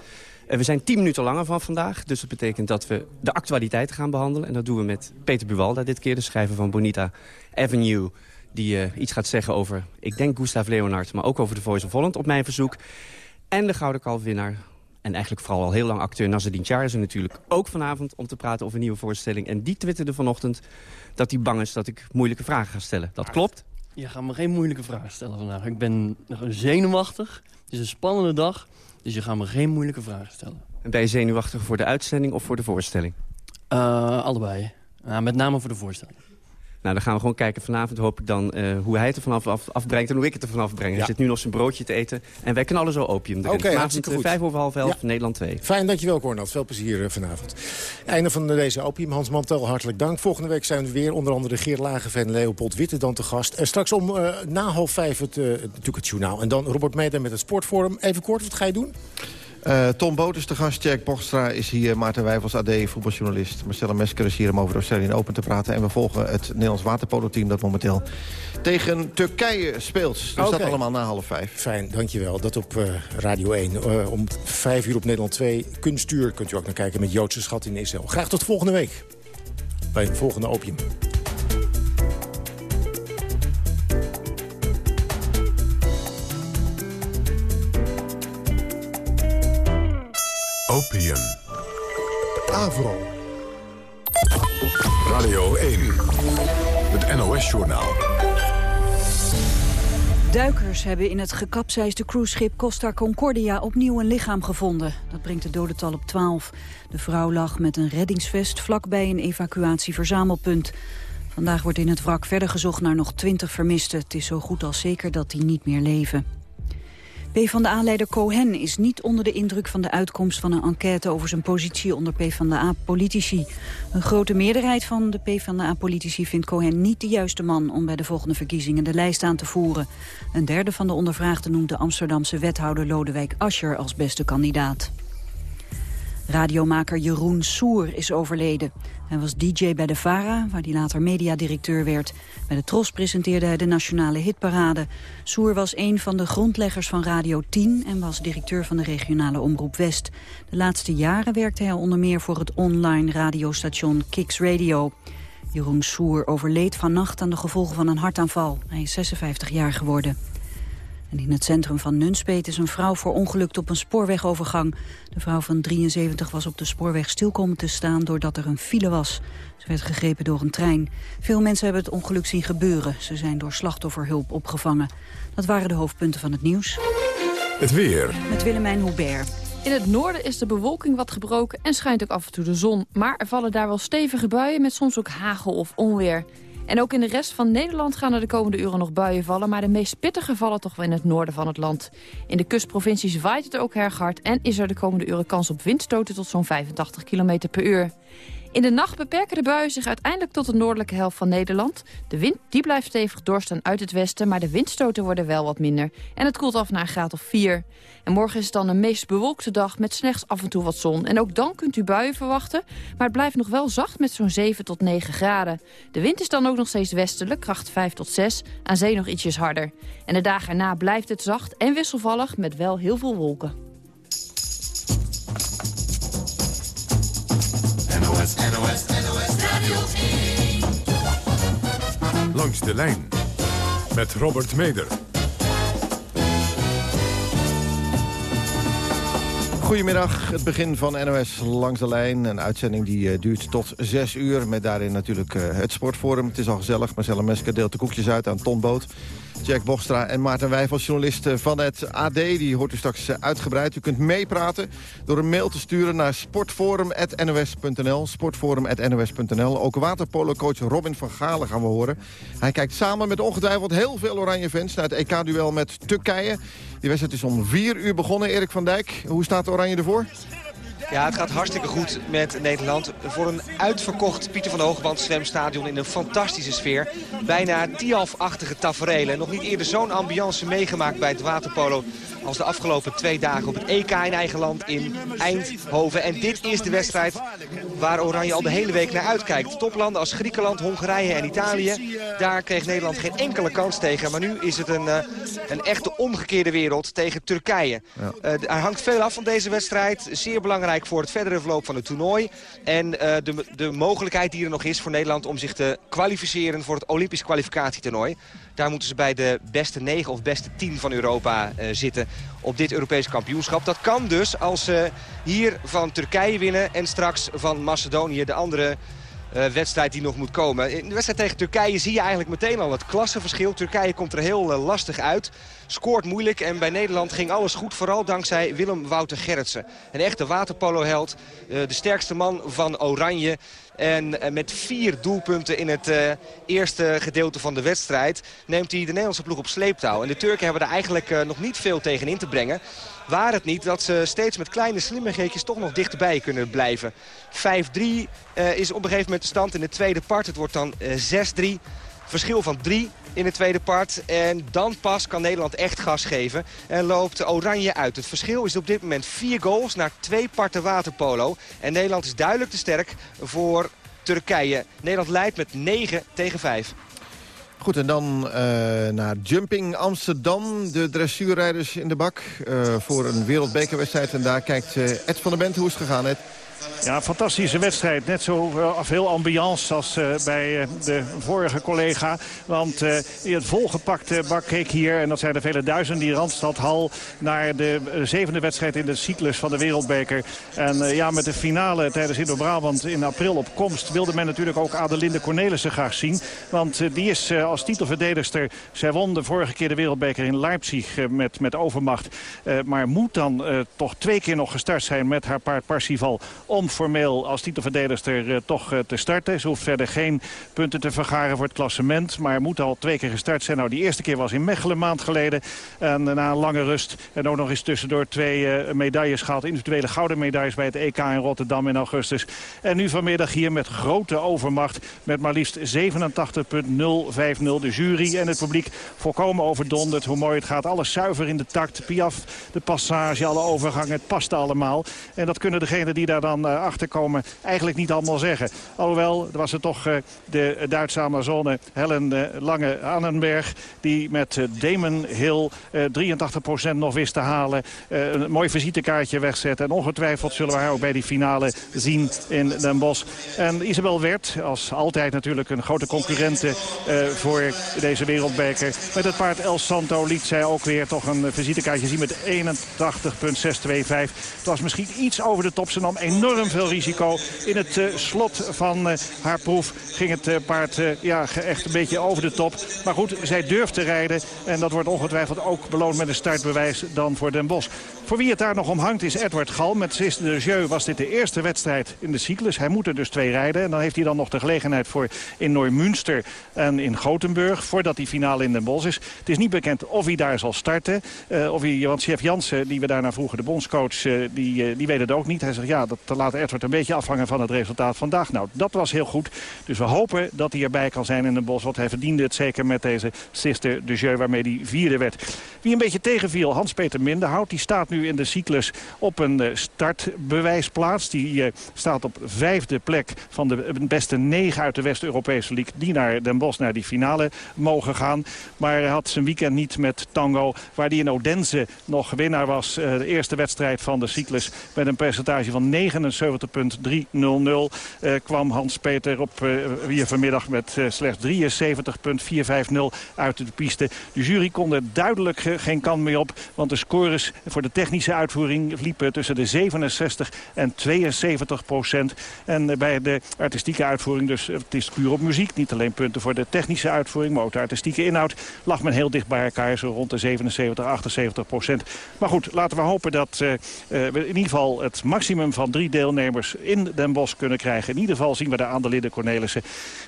Eh, we zijn tien minuten langer van vandaag, dus dat betekent dat we de actualiteiten gaan behandelen. En dat doen we met Peter Buwalda dit keer, de schrijver van Bonita Avenue. Die eh, iets gaat zeggen over, ik denk Gustav Leonard, maar ook over The Voice of Holland op mijn verzoek. En de Gouden Kalfwinnaar en eigenlijk vooral al heel lang acteur Nazardine Char is er natuurlijk ook vanavond om te praten over een nieuwe voorstelling. En die twitterde vanochtend dat hij bang is dat ik moeilijke vragen ga stellen. Dat klopt? Je gaat me geen moeilijke vragen stellen vandaag. Ik ben nog zenuwachtig. Het is een spannende dag. Dus je gaat me geen moeilijke vragen stellen. En ben je zenuwachtig voor de uitzending of voor de voorstelling? Eh, allebei. Uh, met name voor de voorstelling. Nou, dan gaan we gewoon kijken vanavond hoop ik dan uh, hoe hij het er vanaf af, afbrengt en hoe ik het er vanaf breng. Ja. Hij zit nu nog zijn broodje te eten en wij knallen zo opium erin. Oké, vanavond goed. vijf over half elf, ja. Nederland 2. Fijn, dankjewel Cornel. Veel plezier uh, vanavond. Einde van deze opium. Hans Mantel, hartelijk dank. Volgende week zijn we weer onder andere Geert Lagenven en Leopold Witte dan te gast. Uh, straks om na half vijf het, natuurlijk het journaal. En dan Robert Meder met het Sportforum. Even kort, wat ga je doen? Uh, Tom Boot is de gast, Jack Bochstra is hier, Maarten Wijfels, AD, voetbaljournalist. Marcella Mesker is hier om over de Australian Open te praten. En we volgen het Nederlands waterpolo-team dat momenteel tegen Turkije speelt. Dus okay. dat allemaal na half vijf. Fijn, dankjewel. Dat op uh, Radio 1. Uh, om vijf uur op Nederland 2. Kunstuur kunt u ook naar kijken met Joodse schat in Israël. Graag tot volgende week. Bij het volgende Opium. Opium. Avro. Radio 1. Het NOS-journaal. Duikers hebben in het gekapseisde cruiseschip Costa Concordia opnieuw een lichaam gevonden. Dat brengt het dodental op 12. De vrouw lag met een reddingsvest vlakbij een evacuatieverzamelpunt. Vandaag wordt in het wrak verder gezocht naar nog 20 vermisten. Het is zo goed als zeker dat die niet meer leven. PvdA-leider Cohen is niet onder de indruk van de uitkomst van een enquête over zijn positie onder PvdA-politici. Een grote meerderheid van de PvdA-politici vindt Cohen niet de juiste man om bij de volgende verkiezingen de lijst aan te voeren. Een derde van de ondervraagden noemt de Amsterdamse wethouder Lodewijk Asscher als beste kandidaat. Radiomaker Jeroen Soer is overleden. Hij was DJ bij de VARA, waar hij later mediadirecteur werd. Bij de TROS presenteerde hij de nationale hitparade. Soer was een van de grondleggers van Radio 10... en was directeur van de regionale Omroep West. De laatste jaren werkte hij onder meer voor het online radiostation Kicks Radio. Jeroen Soer overleed vannacht aan de gevolgen van een hartaanval. Hij is 56 jaar geworden. En in het centrum van Nunspeet is een vrouw verongelukt op een spoorwegovergang. De vrouw van 73 was op de spoorweg stil komen te staan doordat er een file was. Ze werd gegrepen door een trein. Veel mensen hebben het ongeluk zien gebeuren. Ze zijn door slachtofferhulp opgevangen. Dat waren de hoofdpunten van het nieuws. Het weer. Met Willemijn Hubert. In het noorden is de bewolking wat gebroken en schijnt ook af en toe de zon. Maar er vallen daar wel stevige buien met soms ook hagel of onweer. En ook in de rest van Nederland gaan er de komende uren nog buien vallen... maar de meest pittige vallen toch wel in het noorden van het land. In de kustprovincies waait het ook erg hard... en is er de komende uren kans op windstoten tot zo'n 85 km per uur. In de nacht beperken de buien zich uiteindelijk tot de noordelijke helft van Nederland. De wind die blijft stevig doorstaan uit het westen, maar de windstoten worden wel wat minder. En het koelt af naar een graad of 4. En morgen is het dan een meest bewolkte dag met slechts af en toe wat zon. En ook dan kunt u buien verwachten, maar het blijft nog wel zacht met zo'n 7 tot 9 graden. De wind is dan ook nog steeds westelijk, kracht 5 tot 6, aan zee nog ietsjes harder. En de dagen erna blijft het zacht en wisselvallig met wel heel veel wolken. Langs de lijn met Robert Meder. Goedemiddag, het begin van NOS Langs de Lijn. Een uitzending die uh, duurt tot zes uur. Met daarin natuurlijk uh, het sportforum. Het is al gezellig. Marcella Mesker deelt de koekjes uit aan Ton Boot. Jack Bochstra en Maarten Wijfels, journalisten van het AD. Die hoort u straks eh, uitgebreid. U kunt meepraten door een mail te sturen naar sportforum.nos.nl. Sportforum.nos.nl. Ook waterpolocoach Robin van Galen gaan we horen. Hij kijkt samen met ongetwijfeld heel veel oranje fans... naar het EK-duel met Turkije. Die wedstrijd is om vier uur begonnen. Erik van Dijk, hoe staat oranje ervoor? Ja, het gaat hartstikke goed met Nederland. Voor een uitverkocht Pieter van der Hogeband zwemstadion in een fantastische sfeer. Bijna Tialf-achtige tafereelen. Nog niet eerder zo'n ambiance meegemaakt bij het waterpolo... als de afgelopen twee dagen op het EK in eigen land in Eindhoven. En dit is de wedstrijd waar Oranje al de hele week naar uitkijkt. Toplanden als Griekenland, Hongarije en Italië. Daar kreeg Nederland geen enkele kans tegen. Maar nu is het een, uh, een echte omgekeerde wereld tegen Turkije. Ja. Er hangt veel af van deze wedstrijd. Zeer belangrijk voor het verdere verloop van het toernooi. En uh, de, de mogelijkheid die er nog is voor Nederland om zich te kwalificeren voor het Olympisch kwalificatietoernooi. Daar moeten ze bij de beste 9 of beste 10 van Europa uh, zitten op dit Europese kampioenschap. Dat kan dus als ze hier van Turkije winnen en straks van Macedonië de andere uh, wedstrijd die nog moet komen. In de wedstrijd tegen Turkije zie je eigenlijk meteen al het klassenverschil. Turkije komt er heel uh, lastig uit. Scoort moeilijk en bij Nederland ging alles goed. Vooral dankzij Willem Wouter Gerritsen. Een echte waterpolo-held. Uh, de sterkste man van Oranje. En met vier doelpunten in het eerste gedeelte van de wedstrijd... neemt hij de Nederlandse ploeg op sleeptouw. En de Turken hebben er eigenlijk nog niet veel tegen in te brengen. Waar het niet dat ze steeds met kleine slimmigheidjes toch nog dichterbij kunnen blijven. 5-3 uh, is op een gegeven moment de stand in de tweede part. Het wordt dan 6-3. Verschil van drie in het tweede part. En dan pas kan Nederland echt gas geven. En loopt Oranje uit. Het verschil is op dit moment vier goals naar twee parten waterpolo. En Nederland is duidelijk te sterk voor Turkije. Nederland leidt met 9 tegen 5. Goed, en dan uh, naar Jumping Amsterdam. De dressuurrijders in de bak uh, voor een wereldbekerwedstrijd. En daar kijkt uh, Ed van der Bent. Hoe is het gegaan, Ed? Ja, fantastische wedstrijd. Net zo uh, veel ambiance als uh, bij uh, de vorige collega. Want in het volgepakte bak keek hier, en dat zijn er vele duizenden, die Randstadhal... naar de zevende wedstrijd in de cyclus van de Wereldbeker. En ja, met de finale tijdens Indo-Brabant in april op komst... wilde men natuurlijk ook Adelinde Cornelissen graag zien. Want die is als titelverdedigster... zij won de vorige keer de Wereldbeker in Leipzig met, met overmacht. maar moet dan toch twee keer nog gestart zijn met haar paard Parsifal om formeel als titelverdedigster uh, toch uh, te starten. Ze hoeft verder geen punten te vergaren voor het klassement. Maar moet al twee keer gestart zijn. Nou, die eerste keer was in Mechelen een maand geleden. En na een lange rust. En ook nog eens tussendoor twee medailles gehaald. Individuele gouden medailles bij het EK in Rotterdam in augustus. En nu vanmiddag hier met grote overmacht. Met maar liefst 87.050. De jury en het publiek volkomen overdonderd. Hoe mooi het gaat. Alles zuiver in de takt. Piaf, de passage, alle overgangen. Het past allemaal. En dat kunnen degenen die daar dan dan uh, achterkomen eigenlijk niet allemaal zeggen. Alhoewel was het toch uh, de Duitse Amazone Helen uh, Lange Annenberg... die met Damon Hill 83% nog wist te halen. een mooi visitekaartje wegzet. En ongetwijfeld zullen we haar ook bij die finale zien in Den Bosch. En Isabel Wert, als altijd natuurlijk een grote concurrente voor deze wereldbeker. Met het paard El Santo liet zij ook weer toch een visitekaartje zien met 81,625. Het was misschien iets over de top. Ze nam enorm enorm veel risico. In het uh, slot van uh, haar proef ging het uh, paard ja, echt een beetje over de top. Maar goed, zij durft te rijden. En dat wordt ongetwijfeld ook beloond met een startbewijs dan voor Den Bosch. Voor wie het daar nog om hangt is Edward Gal. Met Sis de Jeu was dit de eerste wedstrijd in de cyclus. Hij moet er dus twee rijden. En dan heeft hij dan nog de gelegenheid voor in Neumünster en in Gothenburg. Voordat die finale in Den Bosch is. Het is niet bekend of hij daar zal starten. of hij, want chef Jansen, die we daarna vroegen, de bondscoach, die, die weet het ook niet. Hij zegt ja, dat laat Edward een beetje afhangen van het resultaat vandaag. Nou, dat was heel goed. Dus we hopen dat hij erbij kan zijn in Den Bosch. Want hij verdiende het zeker met deze Sister de Jeu waarmee hij vierde werd. Wie een beetje tegenviel, Hans-Peter Minderhout. Die staat nu in de cyclus op een startbewijsplaats. Die uh, staat op vijfde plek van de beste negen uit de West-Europese League. Die naar Den Bosch, naar die finale mogen gaan. Maar hij had zijn weekend niet met Tango. Waar hij in Odense nog winnaar was. De eerste wedstrijd van de cyclus met een percentage van 79,300. Uh, kwam Hans-Peter op hier vanmiddag met slechts 73,450 uit de piste. De jury kon er duidelijk geen kant meer op. Want de scores voor de technische uitvoering liepen tussen de 67 en 72 procent. En bij de artistieke uitvoering, dus het is puur op muziek. Niet alleen punten voor de technische uitvoering, maar ook de artistieke inhoud. Lag men heel dicht bij elkaar, zo rond de 77, 78 procent. Maar goed, laten we hopen dat uh, we in ieder geval het maximum van drie deelnemers in Den Bosch kunnen krijgen. In ieder geval zien we daar aan de Lidde Cornelissen.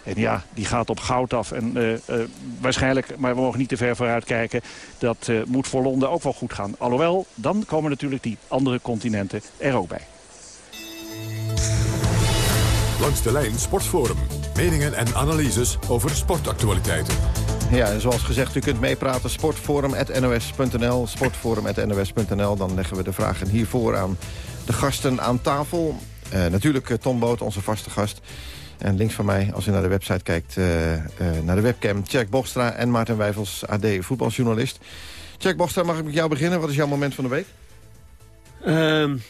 En ja, die gaat op goud af. En waarschijnlijk, maar we mogen niet te ver vooruit kijken... dat moet voor Londen ook wel goed gaan. Alhoewel, dan komen natuurlijk die andere continenten er ook bij. Langs de lijn Sportforum. Meningen en analyses over sportactualiteiten. Ja, en zoals gezegd, u kunt meepraten. Sportforum.nos.nl. Sportforum.nos.nl. Dan leggen we de vragen hiervoor aan de gasten aan tafel. Uh, natuurlijk uh, Tom Boot, onze vaste gast. En links van mij, als u naar de website kijkt, uh, naar de webcam... Jack Bogstra en Maarten Wijfels, AD voetbaljournalist. Jack mag ik met jou beginnen? Wat is jouw moment van de week? Um,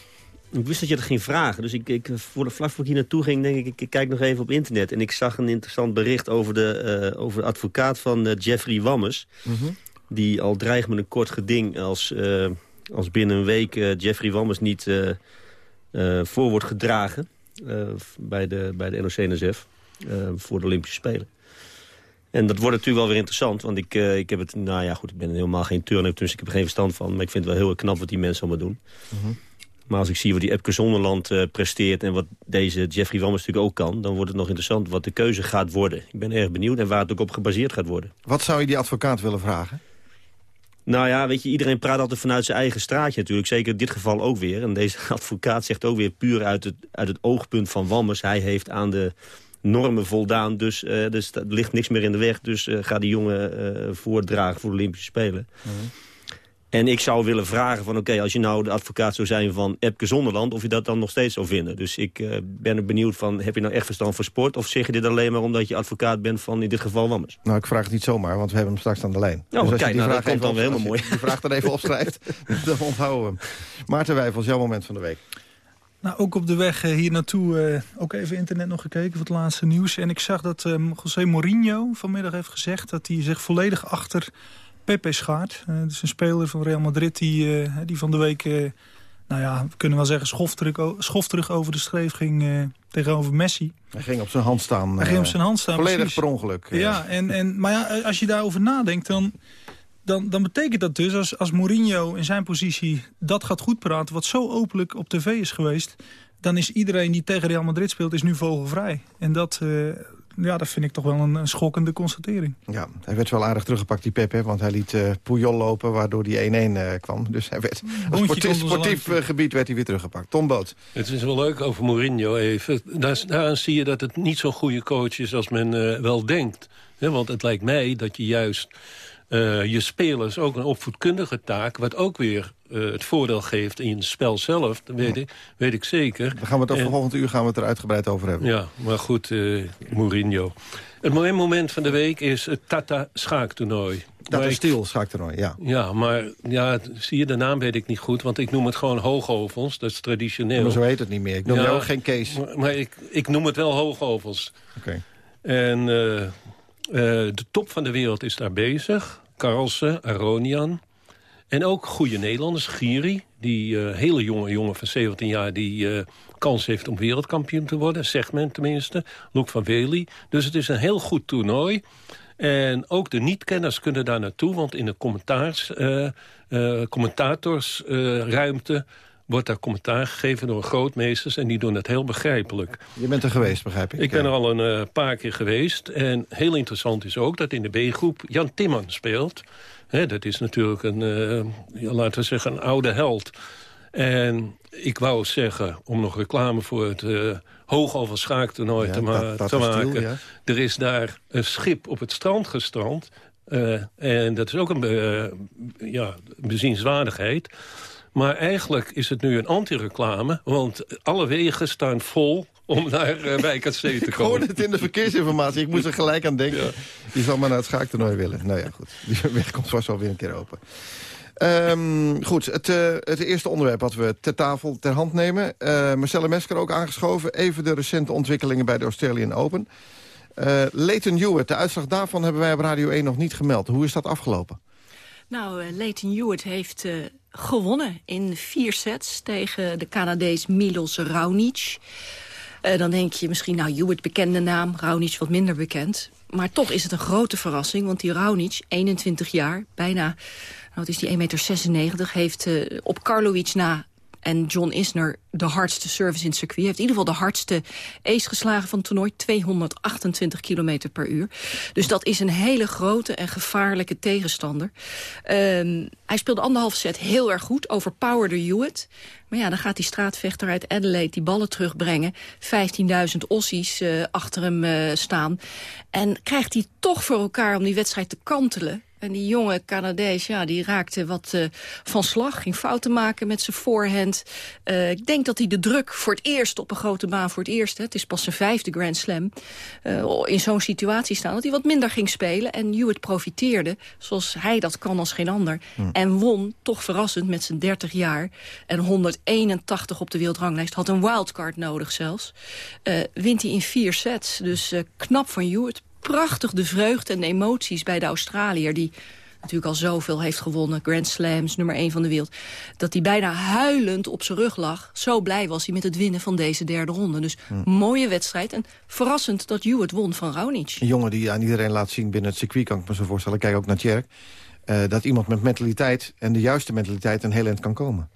ik wist dat je dat ging vragen. Dus ik, ik, voor de, vlak voor ik hier naartoe ging, denk ik, ik, ik, kijk nog even op internet. En ik zag een interessant bericht over de, uh, over de advocaat van uh, Jeffrey Wammes. Mm -hmm. Die al dreigt met een kort geding als, uh, als binnen een week Jeffrey Wammes niet voor wordt gedragen. bij, de, bij de NOC-NSF. voor de Olympische Spelen. En dat wordt natuurlijk wel weer interessant. Want ik, uh, ik heb het, nou ja goed, ik ben helemaal geen turner, dus ik heb er geen verstand van. Maar ik vind het wel heel knap wat die mensen allemaal doen. Uh -huh. Maar als ik zie wat die Epke Zonderland uh, presteert... en wat deze Jeffrey Wammers natuurlijk ook kan... dan wordt het nog interessant wat de keuze gaat worden. Ik ben erg benieuwd en waar het ook op gebaseerd gaat worden. Wat zou je die advocaat willen vragen? Nou ja, weet je, iedereen praat altijd vanuit zijn eigen straatje natuurlijk. Zeker in dit geval ook weer. En deze advocaat zegt ook weer puur uit het, uit het oogpunt van Wammers... hij heeft aan de normen voldaan. Dus, eh, dus er ligt niks meer in de weg. Dus eh, ga die jongen eh, voordragen voor de Olympische Spelen. En ik zou willen vragen van oké, als je nou de advocaat zou zijn van Epke Zonderland... of je dat dan nog steeds zou vinden. Dus ik ben er benieuwd van, heb je nou echt verstand voor sport... of zeg je dit alleen maar omdat je advocaat bent van in dit geval Wammers? Nou, ik vraag het niet zomaar, want we hebben hem straks aan de lijn. Als je kijk, die nou, dat komt dan helemaal als je die vraag dan even opschrijft, dan onthouden we hem. Maarten Wijfels, jouw moment van de week. Nou, ook op de weg eh, hier naartoe eh, ook even internet nog gekeken voor het laatste nieuws. En ik zag dat eh, José Mourinho vanmiddag heeft gezegd dat hij zich volledig achter Pepe schaart. Eh, dat is een speler van Real Madrid die, die van de week, nou ja, we kunnen wel zeggen, o- schofterig over de streef ging tegenover Messi. Hij ging op zijn hand staan. Hij ging op zijn hand staan, Volledig precies. per ongeluk. Ja, en, en, maar ja, als je daarover nadenkt, dan, dan, dan betekent dat dus... Als, als Mourinho in zijn positie dat gaat goed praten... wat zo openlijk op tv is geweest... dan is iedereen die tegen Real Madrid speelt, is nu vogelvrij. En dat, eh, ja, dat vind ik toch wel een, een schokkende constatering. Ja, hij werd wel aardig teruggepakt, die Pepe. Want hij liet eh Puyol lopen, waardoor die 1-1 eh, kwam. Dus hij werd, Boontje sportief, sportief gebied werd hij weer teruggepakt. Tom Boot. Het is wel leuk over Mourinho even. Daar, daaraan zie je dat het niet zo'n goede coach is als men eh, wel denkt. Hè, want het lijkt mij dat je juist eh, je spelers ook een opvoedkundige taak... wat ook weer eh, het voordeel geeft in het spel zelf, dat weet ik, weet ik zeker. Daar gaan we het over En- volgend uur gaan we het er uitgebreid over hebben. ja, maar goed, eh, Mourinho. Het mooie moment van de week is het Tata schaaktoernooi. Ik- stil, schaaktoernooi, ja. Ja, maar ja, zie je, de naam weet ik niet goed, want ik noem het gewoon hoogovels. Dat is traditioneel. Maar zo heet het niet meer. Ik noem jou ook geen Kees. Maar, maar ik, ik noem het wel hoogovels. Oké. En de top van de wereld is daar bezig. Carlsen, Aronian. En ook goede Nederlanders, Giri. Die eh, hele jonge jongen van 17 jaar die eh, kans heeft om wereldkampioen te worden. Zegt men tenminste. Luc van Wely. Dus het is een heel goed toernooi. En ook de niet-kenners kunnen daar naartoe. Want in de commentaars, eh, eh, commentatorsruimte wordt daar commentaar gegeven door grootmeesters. En die doen het heel begrijpelijk. Je bent er geweest, begrijp ik. Ik ben er al een eh, paar keer geweest. En heel interessant is ook dat in de B-groep Jan Timman speelt. Hè, dat is natuurlijk een, eh, ja, laten we zeggen, een oude held. En ik wou zeggen, om nog reclame voor het uh, hoogover schaaktoernooi Ja, te, ma dat- dat te is stil, maken. ja. Er is daar een schip op het strand gestrand. Eh, en dat is ook een eh, ja, bezienswaardigheid. Maar eigenlijk is het nu een anti-reclame. Want alle wegen staan vol om naar uh, Wijk aan Zee te Ik komen. hoorde het in de verkeersinformatie. Ik moest er gelijk aan denken. Die zal maar naar het schaaktoernooi willen. Nou ja, goed. Die weg komt vast wel weer een keer open. Ehm, goed, het, eh, het eerste onderwerp wat we ter tafel ter hand nemen. Uh, Marcella Mesker ook aangeschoven. Even de recente ontwikkelingen bij de Australian Open. Uh, Leighton Hewitt, de uitslag daarvan hebben wij op Radio 1 nog niet gemeld. Hoe is dat afgelopen? Nou, uh, Leighton Hewitt heeft uh, gewonnen in vier sets tegen de Canadees Milos Raonic. Uh, dan denk je misschien, nou, Hewitt bekende naam, Raonic wat minder bekend. Maar toch is het een grote verrassing, want die Raonic, 21 jaar, bijna, nou, is die 1,96 meter, heeft uh, op Karlovic na en John Isner de hardste service in het circuit. Heeft in ieder geval de hardste ace geslagen van het toernooi. 228 km per uur. Dus dat is een hele grote en gevaarlijke tegenstander. Um, hij speelde anderhalf set heel erg goed. Overpowerde Hewitt. Maar ja, dan gaat die straatvechter uit Adelaide die ballen terugbrengen. 15.000 ossies uh, achter hem uh, staan. En krijgt hij toch voor elkaar om die wedstrijd te kantelen. En die jonge Canadees, ja, die raakte wat uh, van slag. Ging fouten maken met zijn voorhand. Uh, ik denk dat hij de druk voor het eerst op een grote baan... voor het eerst, hè, het is pas zijn vijfde Grand Slam... Uh, in zo'n situatie staan, dat hij wat minder ging spelen. En Hewitt profiteerde, zoals hij dat kan als geen ander. Hmm. En won, toch verrassend, met zijn 30 jaar... en 181 op de wereldranglijst. Had een wildcard nodig zelfs. Wint hij in vier sets. Dus knap van Hewitt prachtig de vreugde en de emoties bij de Australiër... die natuurlijk al zoveel heeft gewonnen, Grand Slams, nummer 1 van de wereld... dat hij bijna huilend op zijn rug lag. Zo blij was hij met het winnen van deze derde ronde. Dus hm. mooie wedstrijd en verrassend dat Hewitt won van Raonic. Een jongen die aan iedereen laat zien binnen het circuit, kan ik me zo voorstellen. Kijk ook naar Tjerk. Uh, dat iemand met mentaliteit en de juiste mentaliteit een heel eind kan komen.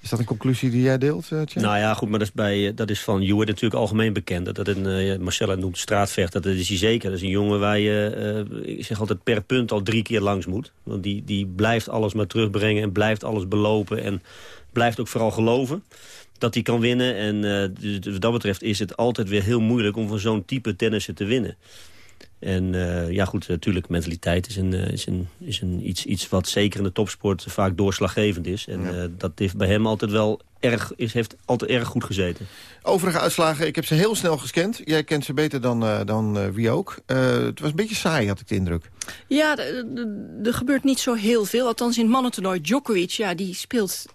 Is dat een conclusie die jij deelt, uh, Nou ja, goed, maar dat is, bij, dat is van Hewitt natuurlijk algemeen bekend. Dat, dat een, uh, Marcella noemt straatvechter, dat is hij zeker. Dat is een jongen waar je, ik zeg altijd, per punt al drie keer langs moet. Want die, die blijft alles maar terugbrengen en blijft alles belopen. En blijft ook vooral geloven. dat hij kan winnen. En dus wat dat betreft is het altijd weer heel moeilijk om van zo'n type tennissen te winnen. En uh, ja goed, natuurlijk, mentaliteit is, een, is, een, is een iets, iets wat zeker in de topsport vaak doorslaggevend is. En ja. uh, dat heeft bij hem altijd wel erg, is, heeft altijd erg goed gezeten. Overige uitslagen, ik heb ze heel snel gescand. Jij kent ze beter dan, uh, dan wie ook. het was een beetje saai, had ik de indruk. Ja, er gebeurt niet zo heel veel. Althans in het mannentoernooi Djokovic, ja, die speelt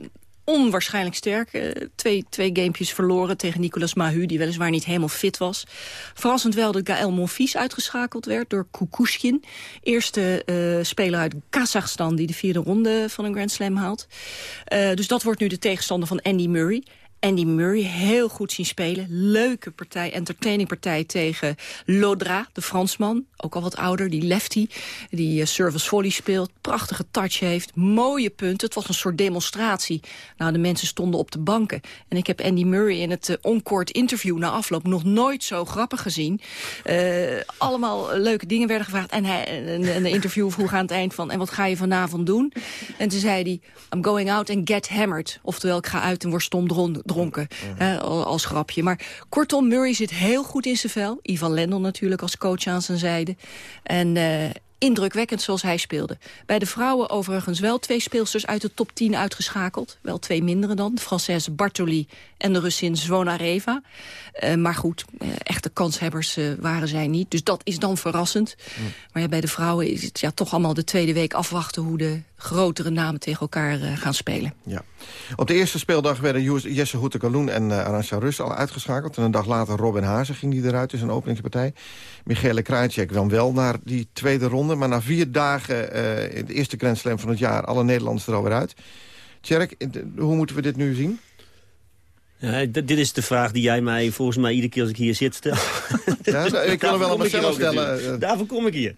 onwaarschijnlijk sterk. Uh, twee, twee gamepjes verloren tegen Nicolas Mahu, die weliswaar niet helemaal fit was. Verrassend wel dat Gaël Monfils uitgeschakeld werd door Kukushkin. Eerste uh, speler uit Kazachstan die de vierde ronde van een Grand Slam haalt. Uh, dus dat wordt nu de tegenstander van Andy Murray. Andy Murray heel goed zien spelen. Leuke partij, entertaining partij tegen Lodra, de Fransman. Ook al wat ouder, die lefty. Die uh, service volley speelt. Prachtige touch heeft. Mooie punten. Het was een soort demonstratie. Nou, de mensen stonden op de banken. En ik heb Andy Murray in het uh, onkort interview na afloop nog nooit zo grappig gezien. Uh, allemaal leuke dingen werden gevraagd. En, hij, en, en de interview vroeg aan het eind van... en wat ga je vanavond doen? En toen zei hij... I'm going out and get hammered. Oftewel, ik ga uit en word stom dronken hè, als grapje. Maar kortom, Murray zit heel goed in zijn vel. Ivan Lendl natuurlijk als coach aan zijn zijde. En uh, indrukwekkend zoals hij speelde. Bij de vrouwen overigens wel twee speelsters uit de top 10 uitgeschakeld. Wel twee mindere dan. De Française Bartoli en de Russin Zvonareva. Uh, maar goed, uh, echte kanshebbers uh, waren zij niet. Dus dat is dan verrassend. Mm. Maar ja, bij de vrouwen is het ja, toch allemaal de tweede week afwachten... hoe de grotere namen tegen elkaar gaan spelen. Ja. Op de eerste speeldag werden Jesse Hoetekaloen en uh, Arantxa Rus al uitgeschakeld. En een dag later Robin Hazen ging die eruit in zijn openingspartij. Michele Krajicek kwam wel naar die tweede ronde. Maar na vier dagen in de eerste Grand Slam van het jaar... alle Nederlanders er alweer uit. Tjerk, hoe moeten we dit nu zien? Ja, dit is de vraag die jij mij volgens mij iedere keer als ik hier zit stel. Ja, ik kan hem wel aan mezelf stellen. Daarvoor kom ik hier.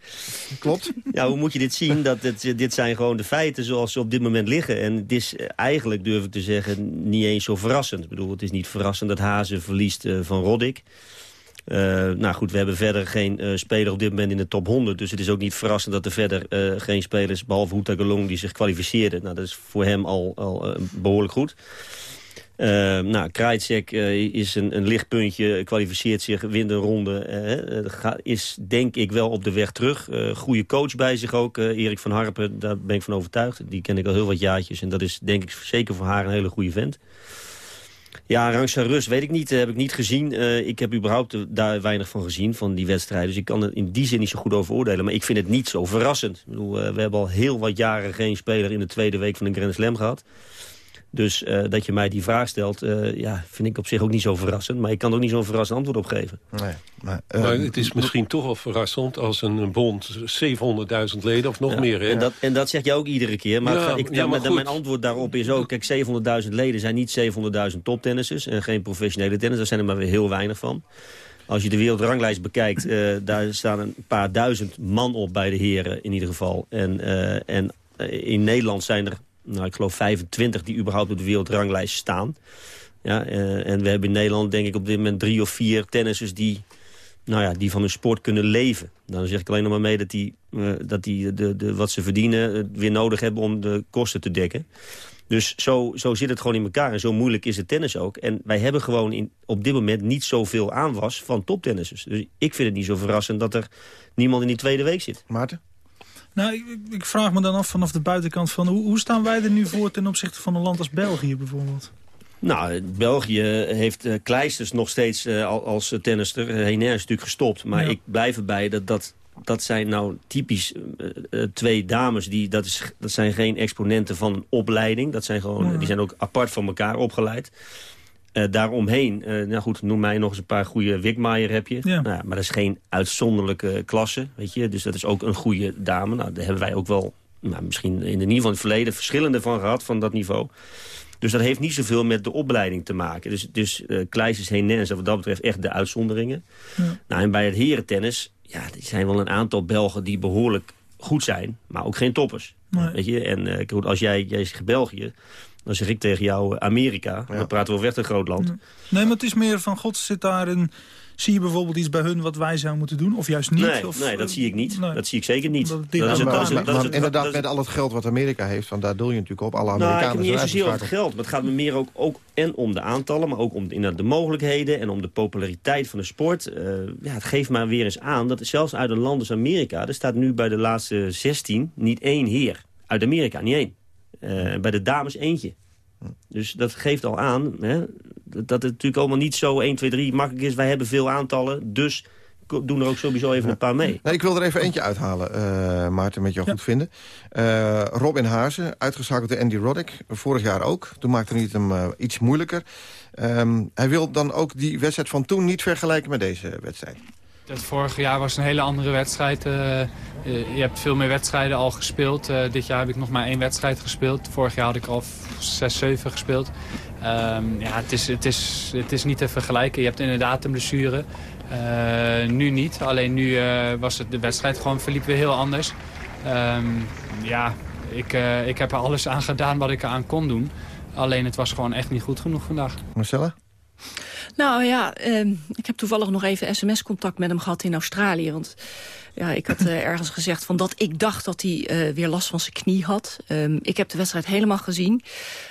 Klopt. Ja, hoe moet je dit zien? Dat het, dit zijn gewoon de feiten zoals ze op dit moment liggen. En het is eigenlijk, durf ik te zeggen, niet eens zo verrassend. Ik bedoel, het is niet verrassend dat Hazen verliest uh, van Roddick. Uh, nou goed, we hebben verder geen uh, speler op dit moment in de top 100. Dus het is ook niet verrassend dat er verder uh, geen spelers... behalve Houta Galong die zich kwalificeerden. Nou, dat is voor hem al, al behoorlijk goed. Uh, nou, Krajicek uh, is een, een lichtpuntje, kwalificeert zich, wint een ronde. Uh, is denk ik wel op de weg terug. goede coach bij zich ook, Erik van Harpen, daar ben ik van overtuigd. Die ken ik al heel wat jaartjes en dat is denk ik zeker voor haar een hele goede vent. Ja, Rangsa Rus weet ik niet, heb ik niet gezien. ik heb überhaupt daar weinig van gezien, van die wedstrijd. Dus ik kan er in die zin niet zo goed over oordelen. Maar ik vind het niet zo verrassend. Ik bedoel, we hebben al heel wat jaren geen speler in de tweede week van een Grand Slam gehad. Dus uh, dat je mij die vraag stelt, uh, ja, vind ik op zich ook niet zo verrassend. Maar ik kan er ook niet zo'n verrassend antwoord op geven. Nee, maar, uh, maar het is misschien toch wel verrassend als een bond 700.000 leden of nog ja, meer. Hè? En, dat, en dat zeg je ook iedere keer. Maar, ja, ik, ja, maar mijn, mijn antwoord daarop is ook... Kijk, 700.000 leden zijn niet 700.000 toptennissers... en geen professionele tennis. Daar zijn er maar weer heel weinig van. Als je de wereldranglijst bekijkt, uh, daar staan een paar duizend man op bij de heren in ieder geval. En, uh, en in Nederland zijn er nou, ik geloof 25 die überhaupt op de wereldranglijst staan. Ja, uh, en we hebben in Nederland denk ik op dit moment drie of vier tennissers die, nou ja, die van hun sport kunnen leven. Dan zeg ik alleen nog maar mee dat die, uh, dat die de, de, wat ze verdienen weer nodig hebben om de kosten te dekken. Dus zo, zo zit het gewoon in elkaar. En zo moeilijk is het tennis ook. En wij hebben gewoon in, op dit moment niet zoveel aanwas van toptennissers. Dus ik vind het niet zo verrassend dat er niemand in die tweede week zit. Maarten? Nou, ik, ik, vraag me dan af vanaf de buitenkant van... Hoe, hoe, staan wij er nu voor ten opzichte van een land als België bijvoorbeeld? Nou, België heeft uh, Kleisters nog steeds uh, als tennister. Hener is natuurlijk gestopt. Maar ja. ik blijf erbij dat dat... Dat zijn nou typisch twee dames, die, dat, is, dat zijn geen exponenten van een opleiding. Dat zijn gewoon, ja. Die zijn ook apart van elkaar opgeleid. Uh, daaromheen, uh, nou goed, noem mij nog eens een paar goede Wigmaier heb je. Ja. Nou, maar dat is geen uitzonderlijke klasse, weet je. Dus dat is ook een goede dame. Nou, daar hebben wij ook wel, nou, misschien in ieder geval in het verleden... verschillende van gehad, van dat niveau. Dus dat heeft niet zoveel met de opleiding te maken. Dus, dus uh, Kleisters, Heen wat dat betreft echt de uitzonderingen. Ja. Nou, en bij het herentennis, ja, er zijn wel een aantal Belgen die behoorlijk goed zijn. Maar ook geen toppers. Nee. Weet je? En uh, als jij, jij zegt België... Dan zeg ik tegen jou Amerika. Ja. Dan praten we over echt een groot land. Nee, maar het is meer van... God, zit daar een, Zie je bijvoorbeeld iets bij hun wat wij zouden moeten doen? Of juist niet? Nee, of, nee dat zie ik niet. nee. Dat zie ik zeker niet. Dat Dat het dicht is bij het- dat elkaar is het- ligt. dat is maar het- inderdaad, dat is met al het geld wat Amerika heeft... want daar doel je natuurlijk op. Alle Nou, ik Amerikanen heb niet eens zozeer om het geld. Maar het gaat me meer ook, ook en om de aantallen... maar ook om inderdaad de mogelijkheden en om de populariteit van de sport. Eh, ja, het geeft maar weer eens aan dat zelfs uit een land als Amerika... er staat nu bij de laatste 16 niet één heer. Uit Amerika, niet één. Eh, bij de dames eentje. Dus dat geeft al aan hè, dat het natuurlijk allemaal niet zo 1, 2, 3 makkelijk is. Wij hebben veel aantallen, dus doen er ook sowieso even een paar mee. Nee, ik wil er even eentje uithalen, eh, Maarten, met jou goed vinden. Eh, Robin Hazen, uitgeschakeld door Andy Roddick. Vorig jaar ook. Toen maakte hij het hem iets moeilijker. Ehm, hij wil dan ook die wedstrijd van toen niet vergelijken met deze wedstrijd. Het vorige jaar was een hele andere wedstrijd. Eh, eh, je hebt veel meer wedstrijden al gespeeld. Eh, dit jaar heb ik nog maar één wedstrijd gespeeld. Vorig jaar had ik al zes, zeven gespeeld. Ehm, ja, het, is, het, is, het is niet te vergelijken. Je hebt inderdaad een blessure. Nu niet. Alleen nu was het, de wedstrijd gewoon verliep weer heel anders. Ehm, ja, ik, ik heb er alles aan gedaan wat ik eraan kon doen. Alleen het was gewoon echt niet goed genoeg vandaag. Marcella? Nou ja, ehm, ik heb toevallig nog even sms-contact met hem gehad in Australië. Want ja, ik had eh, ergens gezegd van dat ik dacht dat hij eh, weer last van zijn knie had. Ehm, ik heb de wedstrijd helemaal gezien.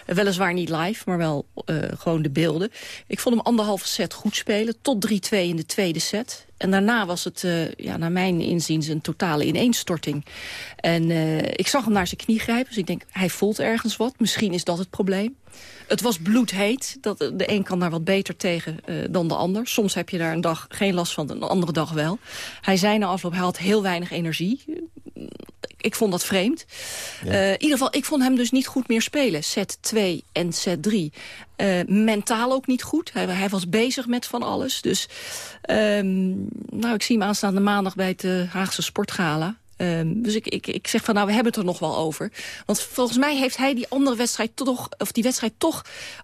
Weliswaar niet live, maar wel eh, gewoon de beelden. Ik vond hem anderhalve set goed spelen. Tot 3-2 in de tweede set. En daarna was het, ja, naar mijn inziens, een totale ineenstorting. En ik zag hem naar zijn knie grijpen. Dus ik denk, hij voelt ergens wat. Misschien is dat het probleem. Het was bloedheet. Dat, de een kan daar wat beter tegen eh, dan de ander. Soms heb je daar een dag geen last van, een andere dag wel. Hij zei na afloop, hij had heel weinig energie. Ik vond dat vreemd. Eh, in ieder geval, ik vond hem dus niet goed meer spelen. Set 2 en set 3. Eh, mentaal ook niet goed. Hij, hij was bezig met van alles. Dus ehm, nou, ik zie hem aanstaande maandag bij het Haagse Sportgala. Ehm, dus ik, ik, ik zeg van nou, we hebben het er nog wel over. Want volgens mij heeft hij die andere wedstrijd toch, of die wedstrijd toch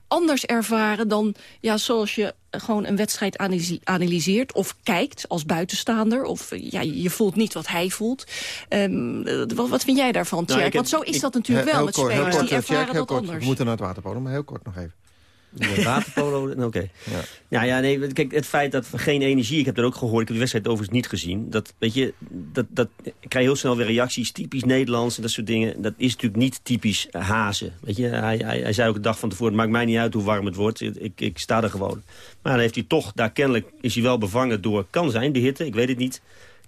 anders ervaren dan ja, zoals je gewoon een wedstrijd analyse- analyseert of kijkt als buitenstaander. Of ja, je voelt niet wat hij voelt. Ehm, eh, wat, wat vind jij daarvan, Nou, Tjerk? Want zo is ik- dat natuurlijk wel met spelers. die eh, Tjerk, ervaren dat kort. anders. We moeten naar het waterpolo, maar heel kort nog even. Waterpolo, oké. Ja. ja, nee, kijk, het feit dat geen energie... Ik heb dat ook gehoord, ik heb de wedstrijd overigens niet gezien. Dat, weet je, dat, dat ik krijg heel snel weer reacties, typisch Nederlands en dat soort dingen. Dat is natuurlijk niet typisch hazen. Weet je, hij, hij, hij zei ook de dag van tevoren, het maakt mij niet uit hoe warm het wordt. Ik, ik sta er gewoon. Maar dan heeft hij toch, daar kennelijk is hij wel bevangen door, kan zijn, de hitte, ik weet het niet.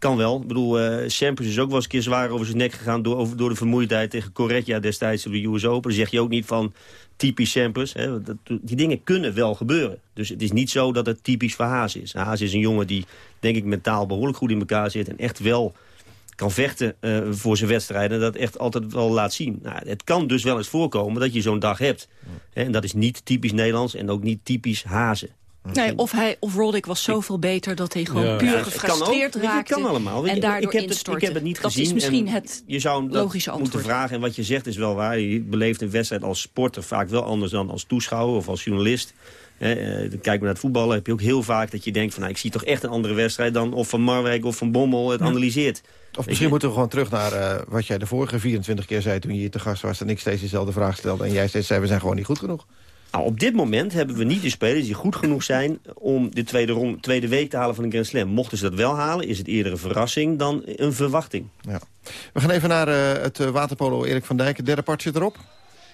Kan wel. Ik bedoel, eh Sampras is ook wel eens een keer zwaar over zijn nek gegaan... door, over, door de vermoeidheid tegen Corretja destijds op de US Open. Dan zeg je ook niet van typisch Sampras. Hè. Dat, die dingen kunnen wel gebeuren. Dus het is niet zo dat het typisch voor Haas is. Haas is een jongen die, denk ik, mentaal behoorlijk goed in elkaar zit... en echt wel kan vechten eh, voor zijn wedstrijden... en dat echt altijd wel laat zien. Nou, het kan dus wel eens voorkomen dat je zo'n dag hebt. En dat is niet typisch Nederlands en ook niet typisch Hazen. Nee, of, hij, of Roddick was zoveel beter dat hij gewoon Ja. puur gefrustreerd raakte. kan allemaal. En je, daardoor ik heb het, instortte. Ik heb het niet dat gezien. is misschien en het je zou dat logische antwoord. moeten vragen. En wat je zegt is wel waar. Je beleeft een wedstrijd als sporter vaak wel anders dan als toeschouwer of als journalist. Hè, eh, dan kijk maar naar het voetballen. heb je ook heel vaak dat je denkt van... Nou, ik zie toch echt een andere wedstrijd dan of van Marwijk of van Bommel het analyseert. Of misschien moeten we gewoon terug naar eh, wat jij de vorige 24 keer zei... toen je hier te gast was en ik steeds dezelfde vraag stelde... en jij steeds zei, we zijn gewoon niet goed genoeg. Nou, op dit moment hebben we niet de spelers die goed genoeg zijn... om de tweede, ronde, tweede week te halen van een Grand Slam. Mochten ze dat wel halen, is het eerder een verrassing dan een verwachting. Ja. We gaan even naar eh, het eh, waterpolo Erik van Dijk. Het derde part zit erop.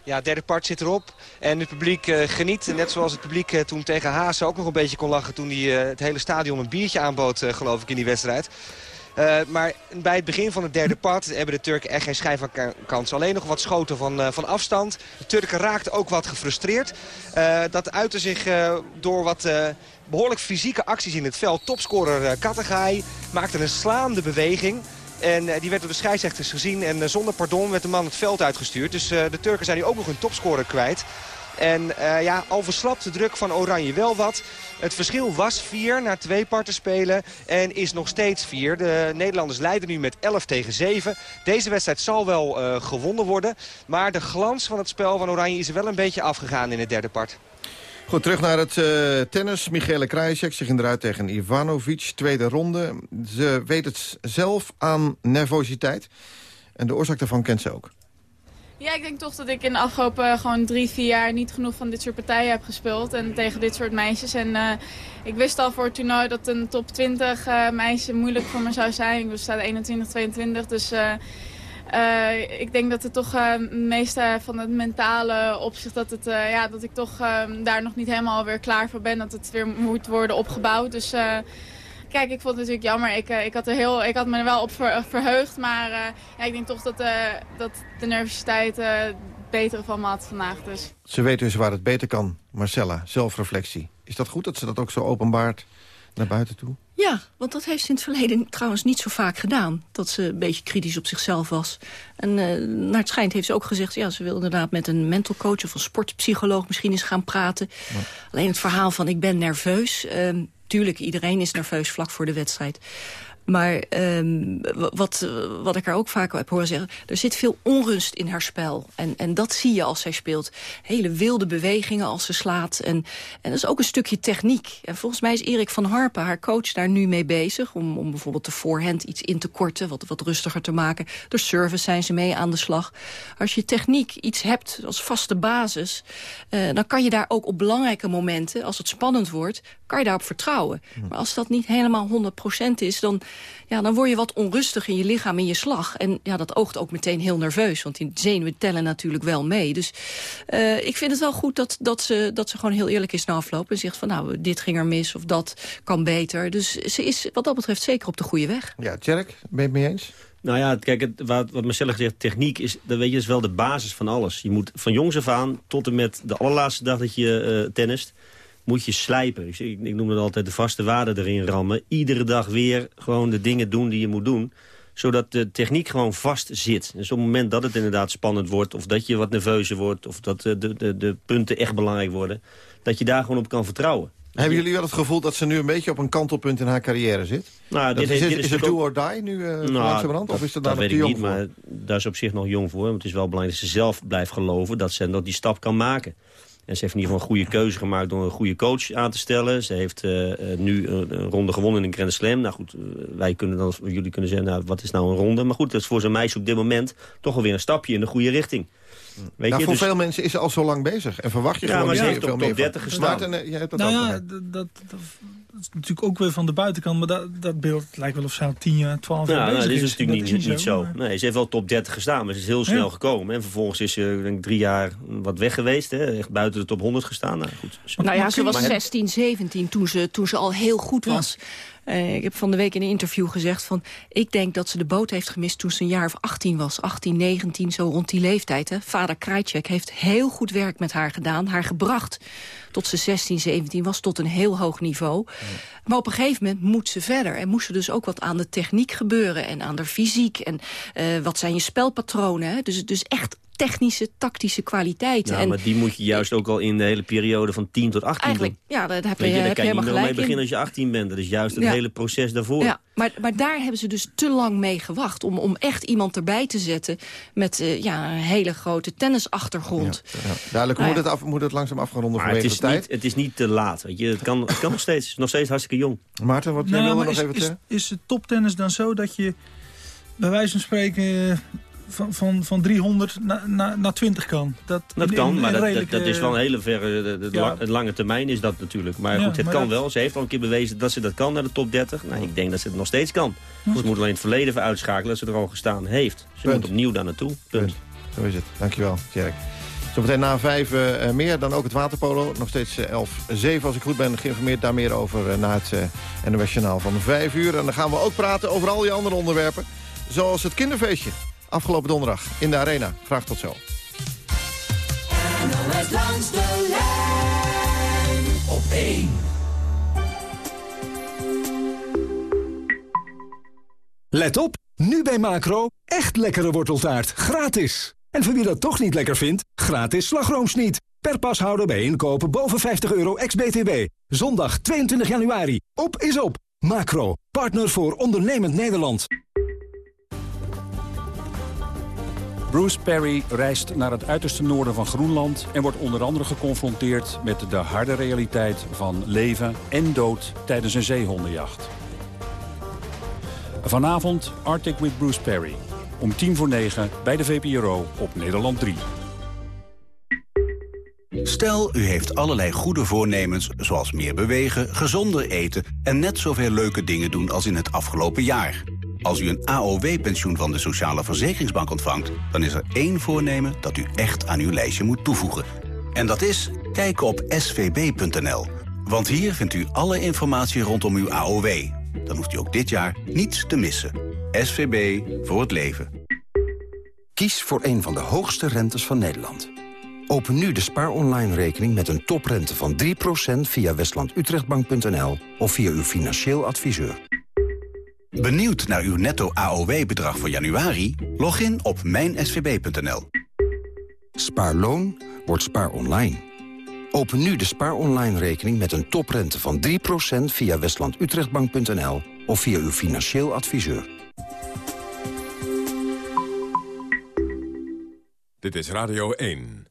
Ja, het derde part zit erop. En het publiek eh, geniet. Net zoals het publiek toen tegen Haase ook nog een beetje kon lachen... toen hij eh, het hele stadion een biertje aanbood, eh, geloof ik, in die wedstrijd. Eh, maar bij het begin van het derde part hebben de Turken echt geen schijn van ka- kans. Alleen nog wat schoten van, eh, van afstand. De Turken raakten ook wat gefrustreerd. Eh, dat uitte zich door wat eh, behoorlijk fysieke acties in het veld. Topscorer Kattegai maakte een slaande beweging. En die werd door de scheidsrechters gezien. En zonder pardon werd de man het veld uitgestuurd. Dus de Turken zijn nu ook nog hun topscorer kwijt. En eh, ja, al verslapt de druk van Oranje wel wat. Het verschil was 4 na twee parten spelen en is nog steeds 4. De Nederlanders leiden nu met 11 tegen 7. Deze wedstrijd zal wel eh, gewonnen worden. Maar de glans van het spel van Oranje is wel een beetje afgegaan in het derde part. Goed, terug naar het eh, tennis. Michele Krajicek, ging eruit tegen Ivanovic. Tweede ronde. Ze weet het zelf aan nervositeit. En de oorzaak daarvan kent ze ook. Ja, ik denk toch dat ik in de afgelopen gewoon drie, vier jaar niet genoeg van dit soort partijen heb gespeeld. En tegen dit soort meisjes. En uh, ik wist al voor het toernooi dat een top 20 uh, meisje moeilijk voor me zou zijn. Ik sta 21, 22. Dus ik denk dat het toch het meeste van het mentale opzicht... dat, het, ja, dat ik toch daar nog niet helemaal weer klaar voor ben. Dat het weer moet worden opgebouwd. Dus... Kijk, ik vond het natuurlijk jammer. Ik, ik, had, er heel, ik had me er wel op ver, verheugd. Maar uh, ja, ik denk toch dat, uh, dat de nervositeit uh, het betere van me had vandaag. Dus. Ze weet dus waar het beter kan. Marcella, zelfreflectie. Is dat goed dat ze dat ook zo openbaart naar buiten toe? Ja, want dat heeft ze in het verleden trouwens niet zo vaak gedaan. Dat ze een beetje kritisch op zichzelf was. En naar het schijnt heeft ze ook gezegd... ja, ze wil inderdaad met een mental coach of een sportpsycholoog misschien eens gaan praten. Ja. Alleen het verhaal van ik ben nerveus... Ehm, tuurlijk, iedereen is nerveus vlak voor de wedstrijd. Maar um, wat, wat ik haar ook vaak heb horen zeggen... er zit veel onrust in haar spel. En, en dat zie je als zij speelt. Hele wilde bewegingen als ze slaat. En, en dat is ook een stukje techniek. En volgens mij is Erik van Harpen, haar coach, daar nu mee bezig... om, om bijvoorbeeld de voorhand iets in te korten, wat, wat rustiger te maken. De service zijn ze mee aan de slag. Als je techniek iets hebt als vaste basis... Uh, dan kan je daar ook op belangrijke momenten, als het spannend wordt... kan je daarop vertrouwen. Maar als dat niet helemaal 100% is, dan ja, dan word je wat onrustig in je lichaam, in je slag. En ja, dat oogt ook meteen heel nerveus, want die zenuwen tellen natuurlijk wel mee. Dus uh, ik vind het wel goed dat, dat, ze, dat ze gewoon heel eerlijk is na afloop... en zegt van nou, dit ging er mis of dat kan beter. Dus ze is wat dat betreft zeker op de goede weg. Ja, Tjerk, ben je het mee eens? Nou ja, kijk, het, wat, wat Marcella zegt, techniek is, dat weet je, is wel de basis van alles. Je moet van jongs af aan tot en met de allerlaatste dag dat je uh, tennist moet je slijpen. Ik, ik noem het altijd de vaste waarden erin rammen. Iedere dag weer gewoon de dingen doen die je moet doen zodat de techniek gewoon vast zit. Dus op het moment dat het inderdaad spannend wordt... of dat je wat nerveuzer wordt... of dat de, de, de punten echt belangrijk worden... dat je daar gewoon op kan vertrouwen. Hebben jullie wel het gevoel dat ze nu een beetje op een kantelpunt in haar carrière zit? Nou, dit, is, dit is, het do or die nu uh, nou, Of is dat, dat weet ik niet, voor? maar daar is op zich nog jong voor. Want het is wel belangrijk dat ze zelf blijft geloven... dat ze dat die stap kan maken. Ze heeft in ieder geval een goede keuze gemaakt door een goede coach aan te stellen. Ze heeft uh, nu een, ronde gewonnen in een Grand Slam. Nou goed, wij kunnen dan, jullie kunnen zeggen, nou, wat is nou een ronde? Maar goed, dat is voor zo'n meisje op dit moment toch alweer een stapje in de goede richting. Weet nou, je, voor dus... veel mensen is ze al zo lang bezig. En verwacht je ja, gewoon maar ze heeft top, top 30 gestaan. En, uh, dat nou ja, dat, dat, dat, is natuurlijk ook weer van de buitenkant. Maar dat, dat beeld lijkt wel of ze al 10 jaar, 12 jaar nou, bezig dat is. Natuurlijk niet, niet zo. Maar... Nee, ze heeft wel top 30 gestaan, maar ze is heel snel ja. gekomen. En vervolgens is ze denk ik, drie jaar wat weg geweest. Hè, echt buiten de top 100 gestaan. Nou, goed. nou ja, ze was 16, 17 toen ze, toen ze al heel goed was. Uh, ik heb van de week in een interview gezegd van... ik denk dat ze de boot heeft gemist toen ze een jaar of 18 was. 18, 19, zo rond die leeftijd. Hè. Vader Krajcek heeft heel goed werk met haar gedaan. Haar gebracht tot ze 16, 17 was, tot een heel hoog niveau. Ja. Maar op een gegeven moment moet ze verder. En moest er dus ook wat aan de techniek gebeuren en aan de fysiek. En uh, wat zijn je spelpatronen. Hè. Dus, dus echt technische, tactische kwaliteiten. Ja, en, maar die moet je juist ook al in de hele periode van 10 tot 18 eigenlijk, doen. Ja, daar heb je, je, heb daar kan je helemaal niet mee beginnen als je 18 bent. Dat is juist het ja. hele proces daarvoor. Ja, maar, maar daar hebben ze dus te lang mee gewacht. Om, om echt iemand erbij te zetten met uh, ja, een hele grote tennisachtergrond. Ja, ja. Duidelijk, nou, moet, het af, moet het langzaam afgerond maar vanwege het is de tijd? Niet, het is niet te laat. Weet je. Het, kan, het kan nog steeds. Nog steeds hartstikke jong. Maarten, wat nou, jij wilde nog is, even is, is, is het toptennis dan zo dat je bij wijze van spreken van, van, van 300 naar na, na 20 kan. Dat, dat in, kan, in, maar dat, dat, dat, is wel een hele verre, de, de, ja. de, lange termijn is dat natuurlijk. Maar ja, goed, het maar kan dat... wel. Ze heeft al een keer bewezen dat ze dat kan naar de top 30. Nou, ik denk dat ze het nog steeds kan. Ze moet alleen het verleden even uitschakelen dat ze er al gestaan heeft. Ze Punt. moet opnieuw daar naartoe. Punt. Punt. Zo is het. Dankjewel, Tjerk. Zometeen na vijf uh, meer dan ook het waterpolo. Nog steeds 11, uh, 7 als ik goed ben geïnformeerd. Daar meer over uh, na het uh, NOS Journaal van 5 uur. En dan gaan we ook praten over al die andere onderwerpen. Zoals het kinderfeestje. Afgelopen donderdag in de Arena. Graag tot zo. Langs de lijn op 1. Let op, nu bij Macro. Echt lekkere worteltaart. Gratis. En voor wie dat toch niet lekker vindt, gratis slagroomsniet. Per pashouder bij inkopen boven 50 euro ex-BTW. Zondag 22 januari. Op is op. Macro, partner voor ondernemend Nederland. Bruce Perry reist naar het uiterste noorden van Groenland... en wordt onder andere geconfronteerd met de harde realiteit van leven en dood tijdens een zeehondenjacht. Vanavond Arctic with Bruce Perry. om tien voor negen bij de VPRO op Nederland 3. Stel, u heeft allerlei goede voornemens, zoals meer bewegen, gezonder eten... en net zoveel leuke dingen doen als in het afgelopen jaar. Als u een AOW-pensioen van de Sociale Verzekeringsbank ontvangt... dan is er één voornemen dat u echt aan uw lijstje moet toevoegen. En dat is kijken op svb.nl. Want hier vindt u alle informatie rondom uw AOW. Dan hoeft u ook dit jaar niets te missen. SVB voor het leven. Kies voor een van de hoogste rentes van Nederland. Open nu de Spaar Online rekening met een toprente van 3% via westlandutrechtbank.nl of via uw financieel adviseur. Benieuwd naar uw netto AOW-bedrag voor januari? Log in op mijnsvb.nl. Spaarloon wordt Spaar Online. Open nu de Spaar Online rekening met een toprente van 3% via westlandutrechtbank.nl of via uw financieel adviseur. Dit is Radio 1.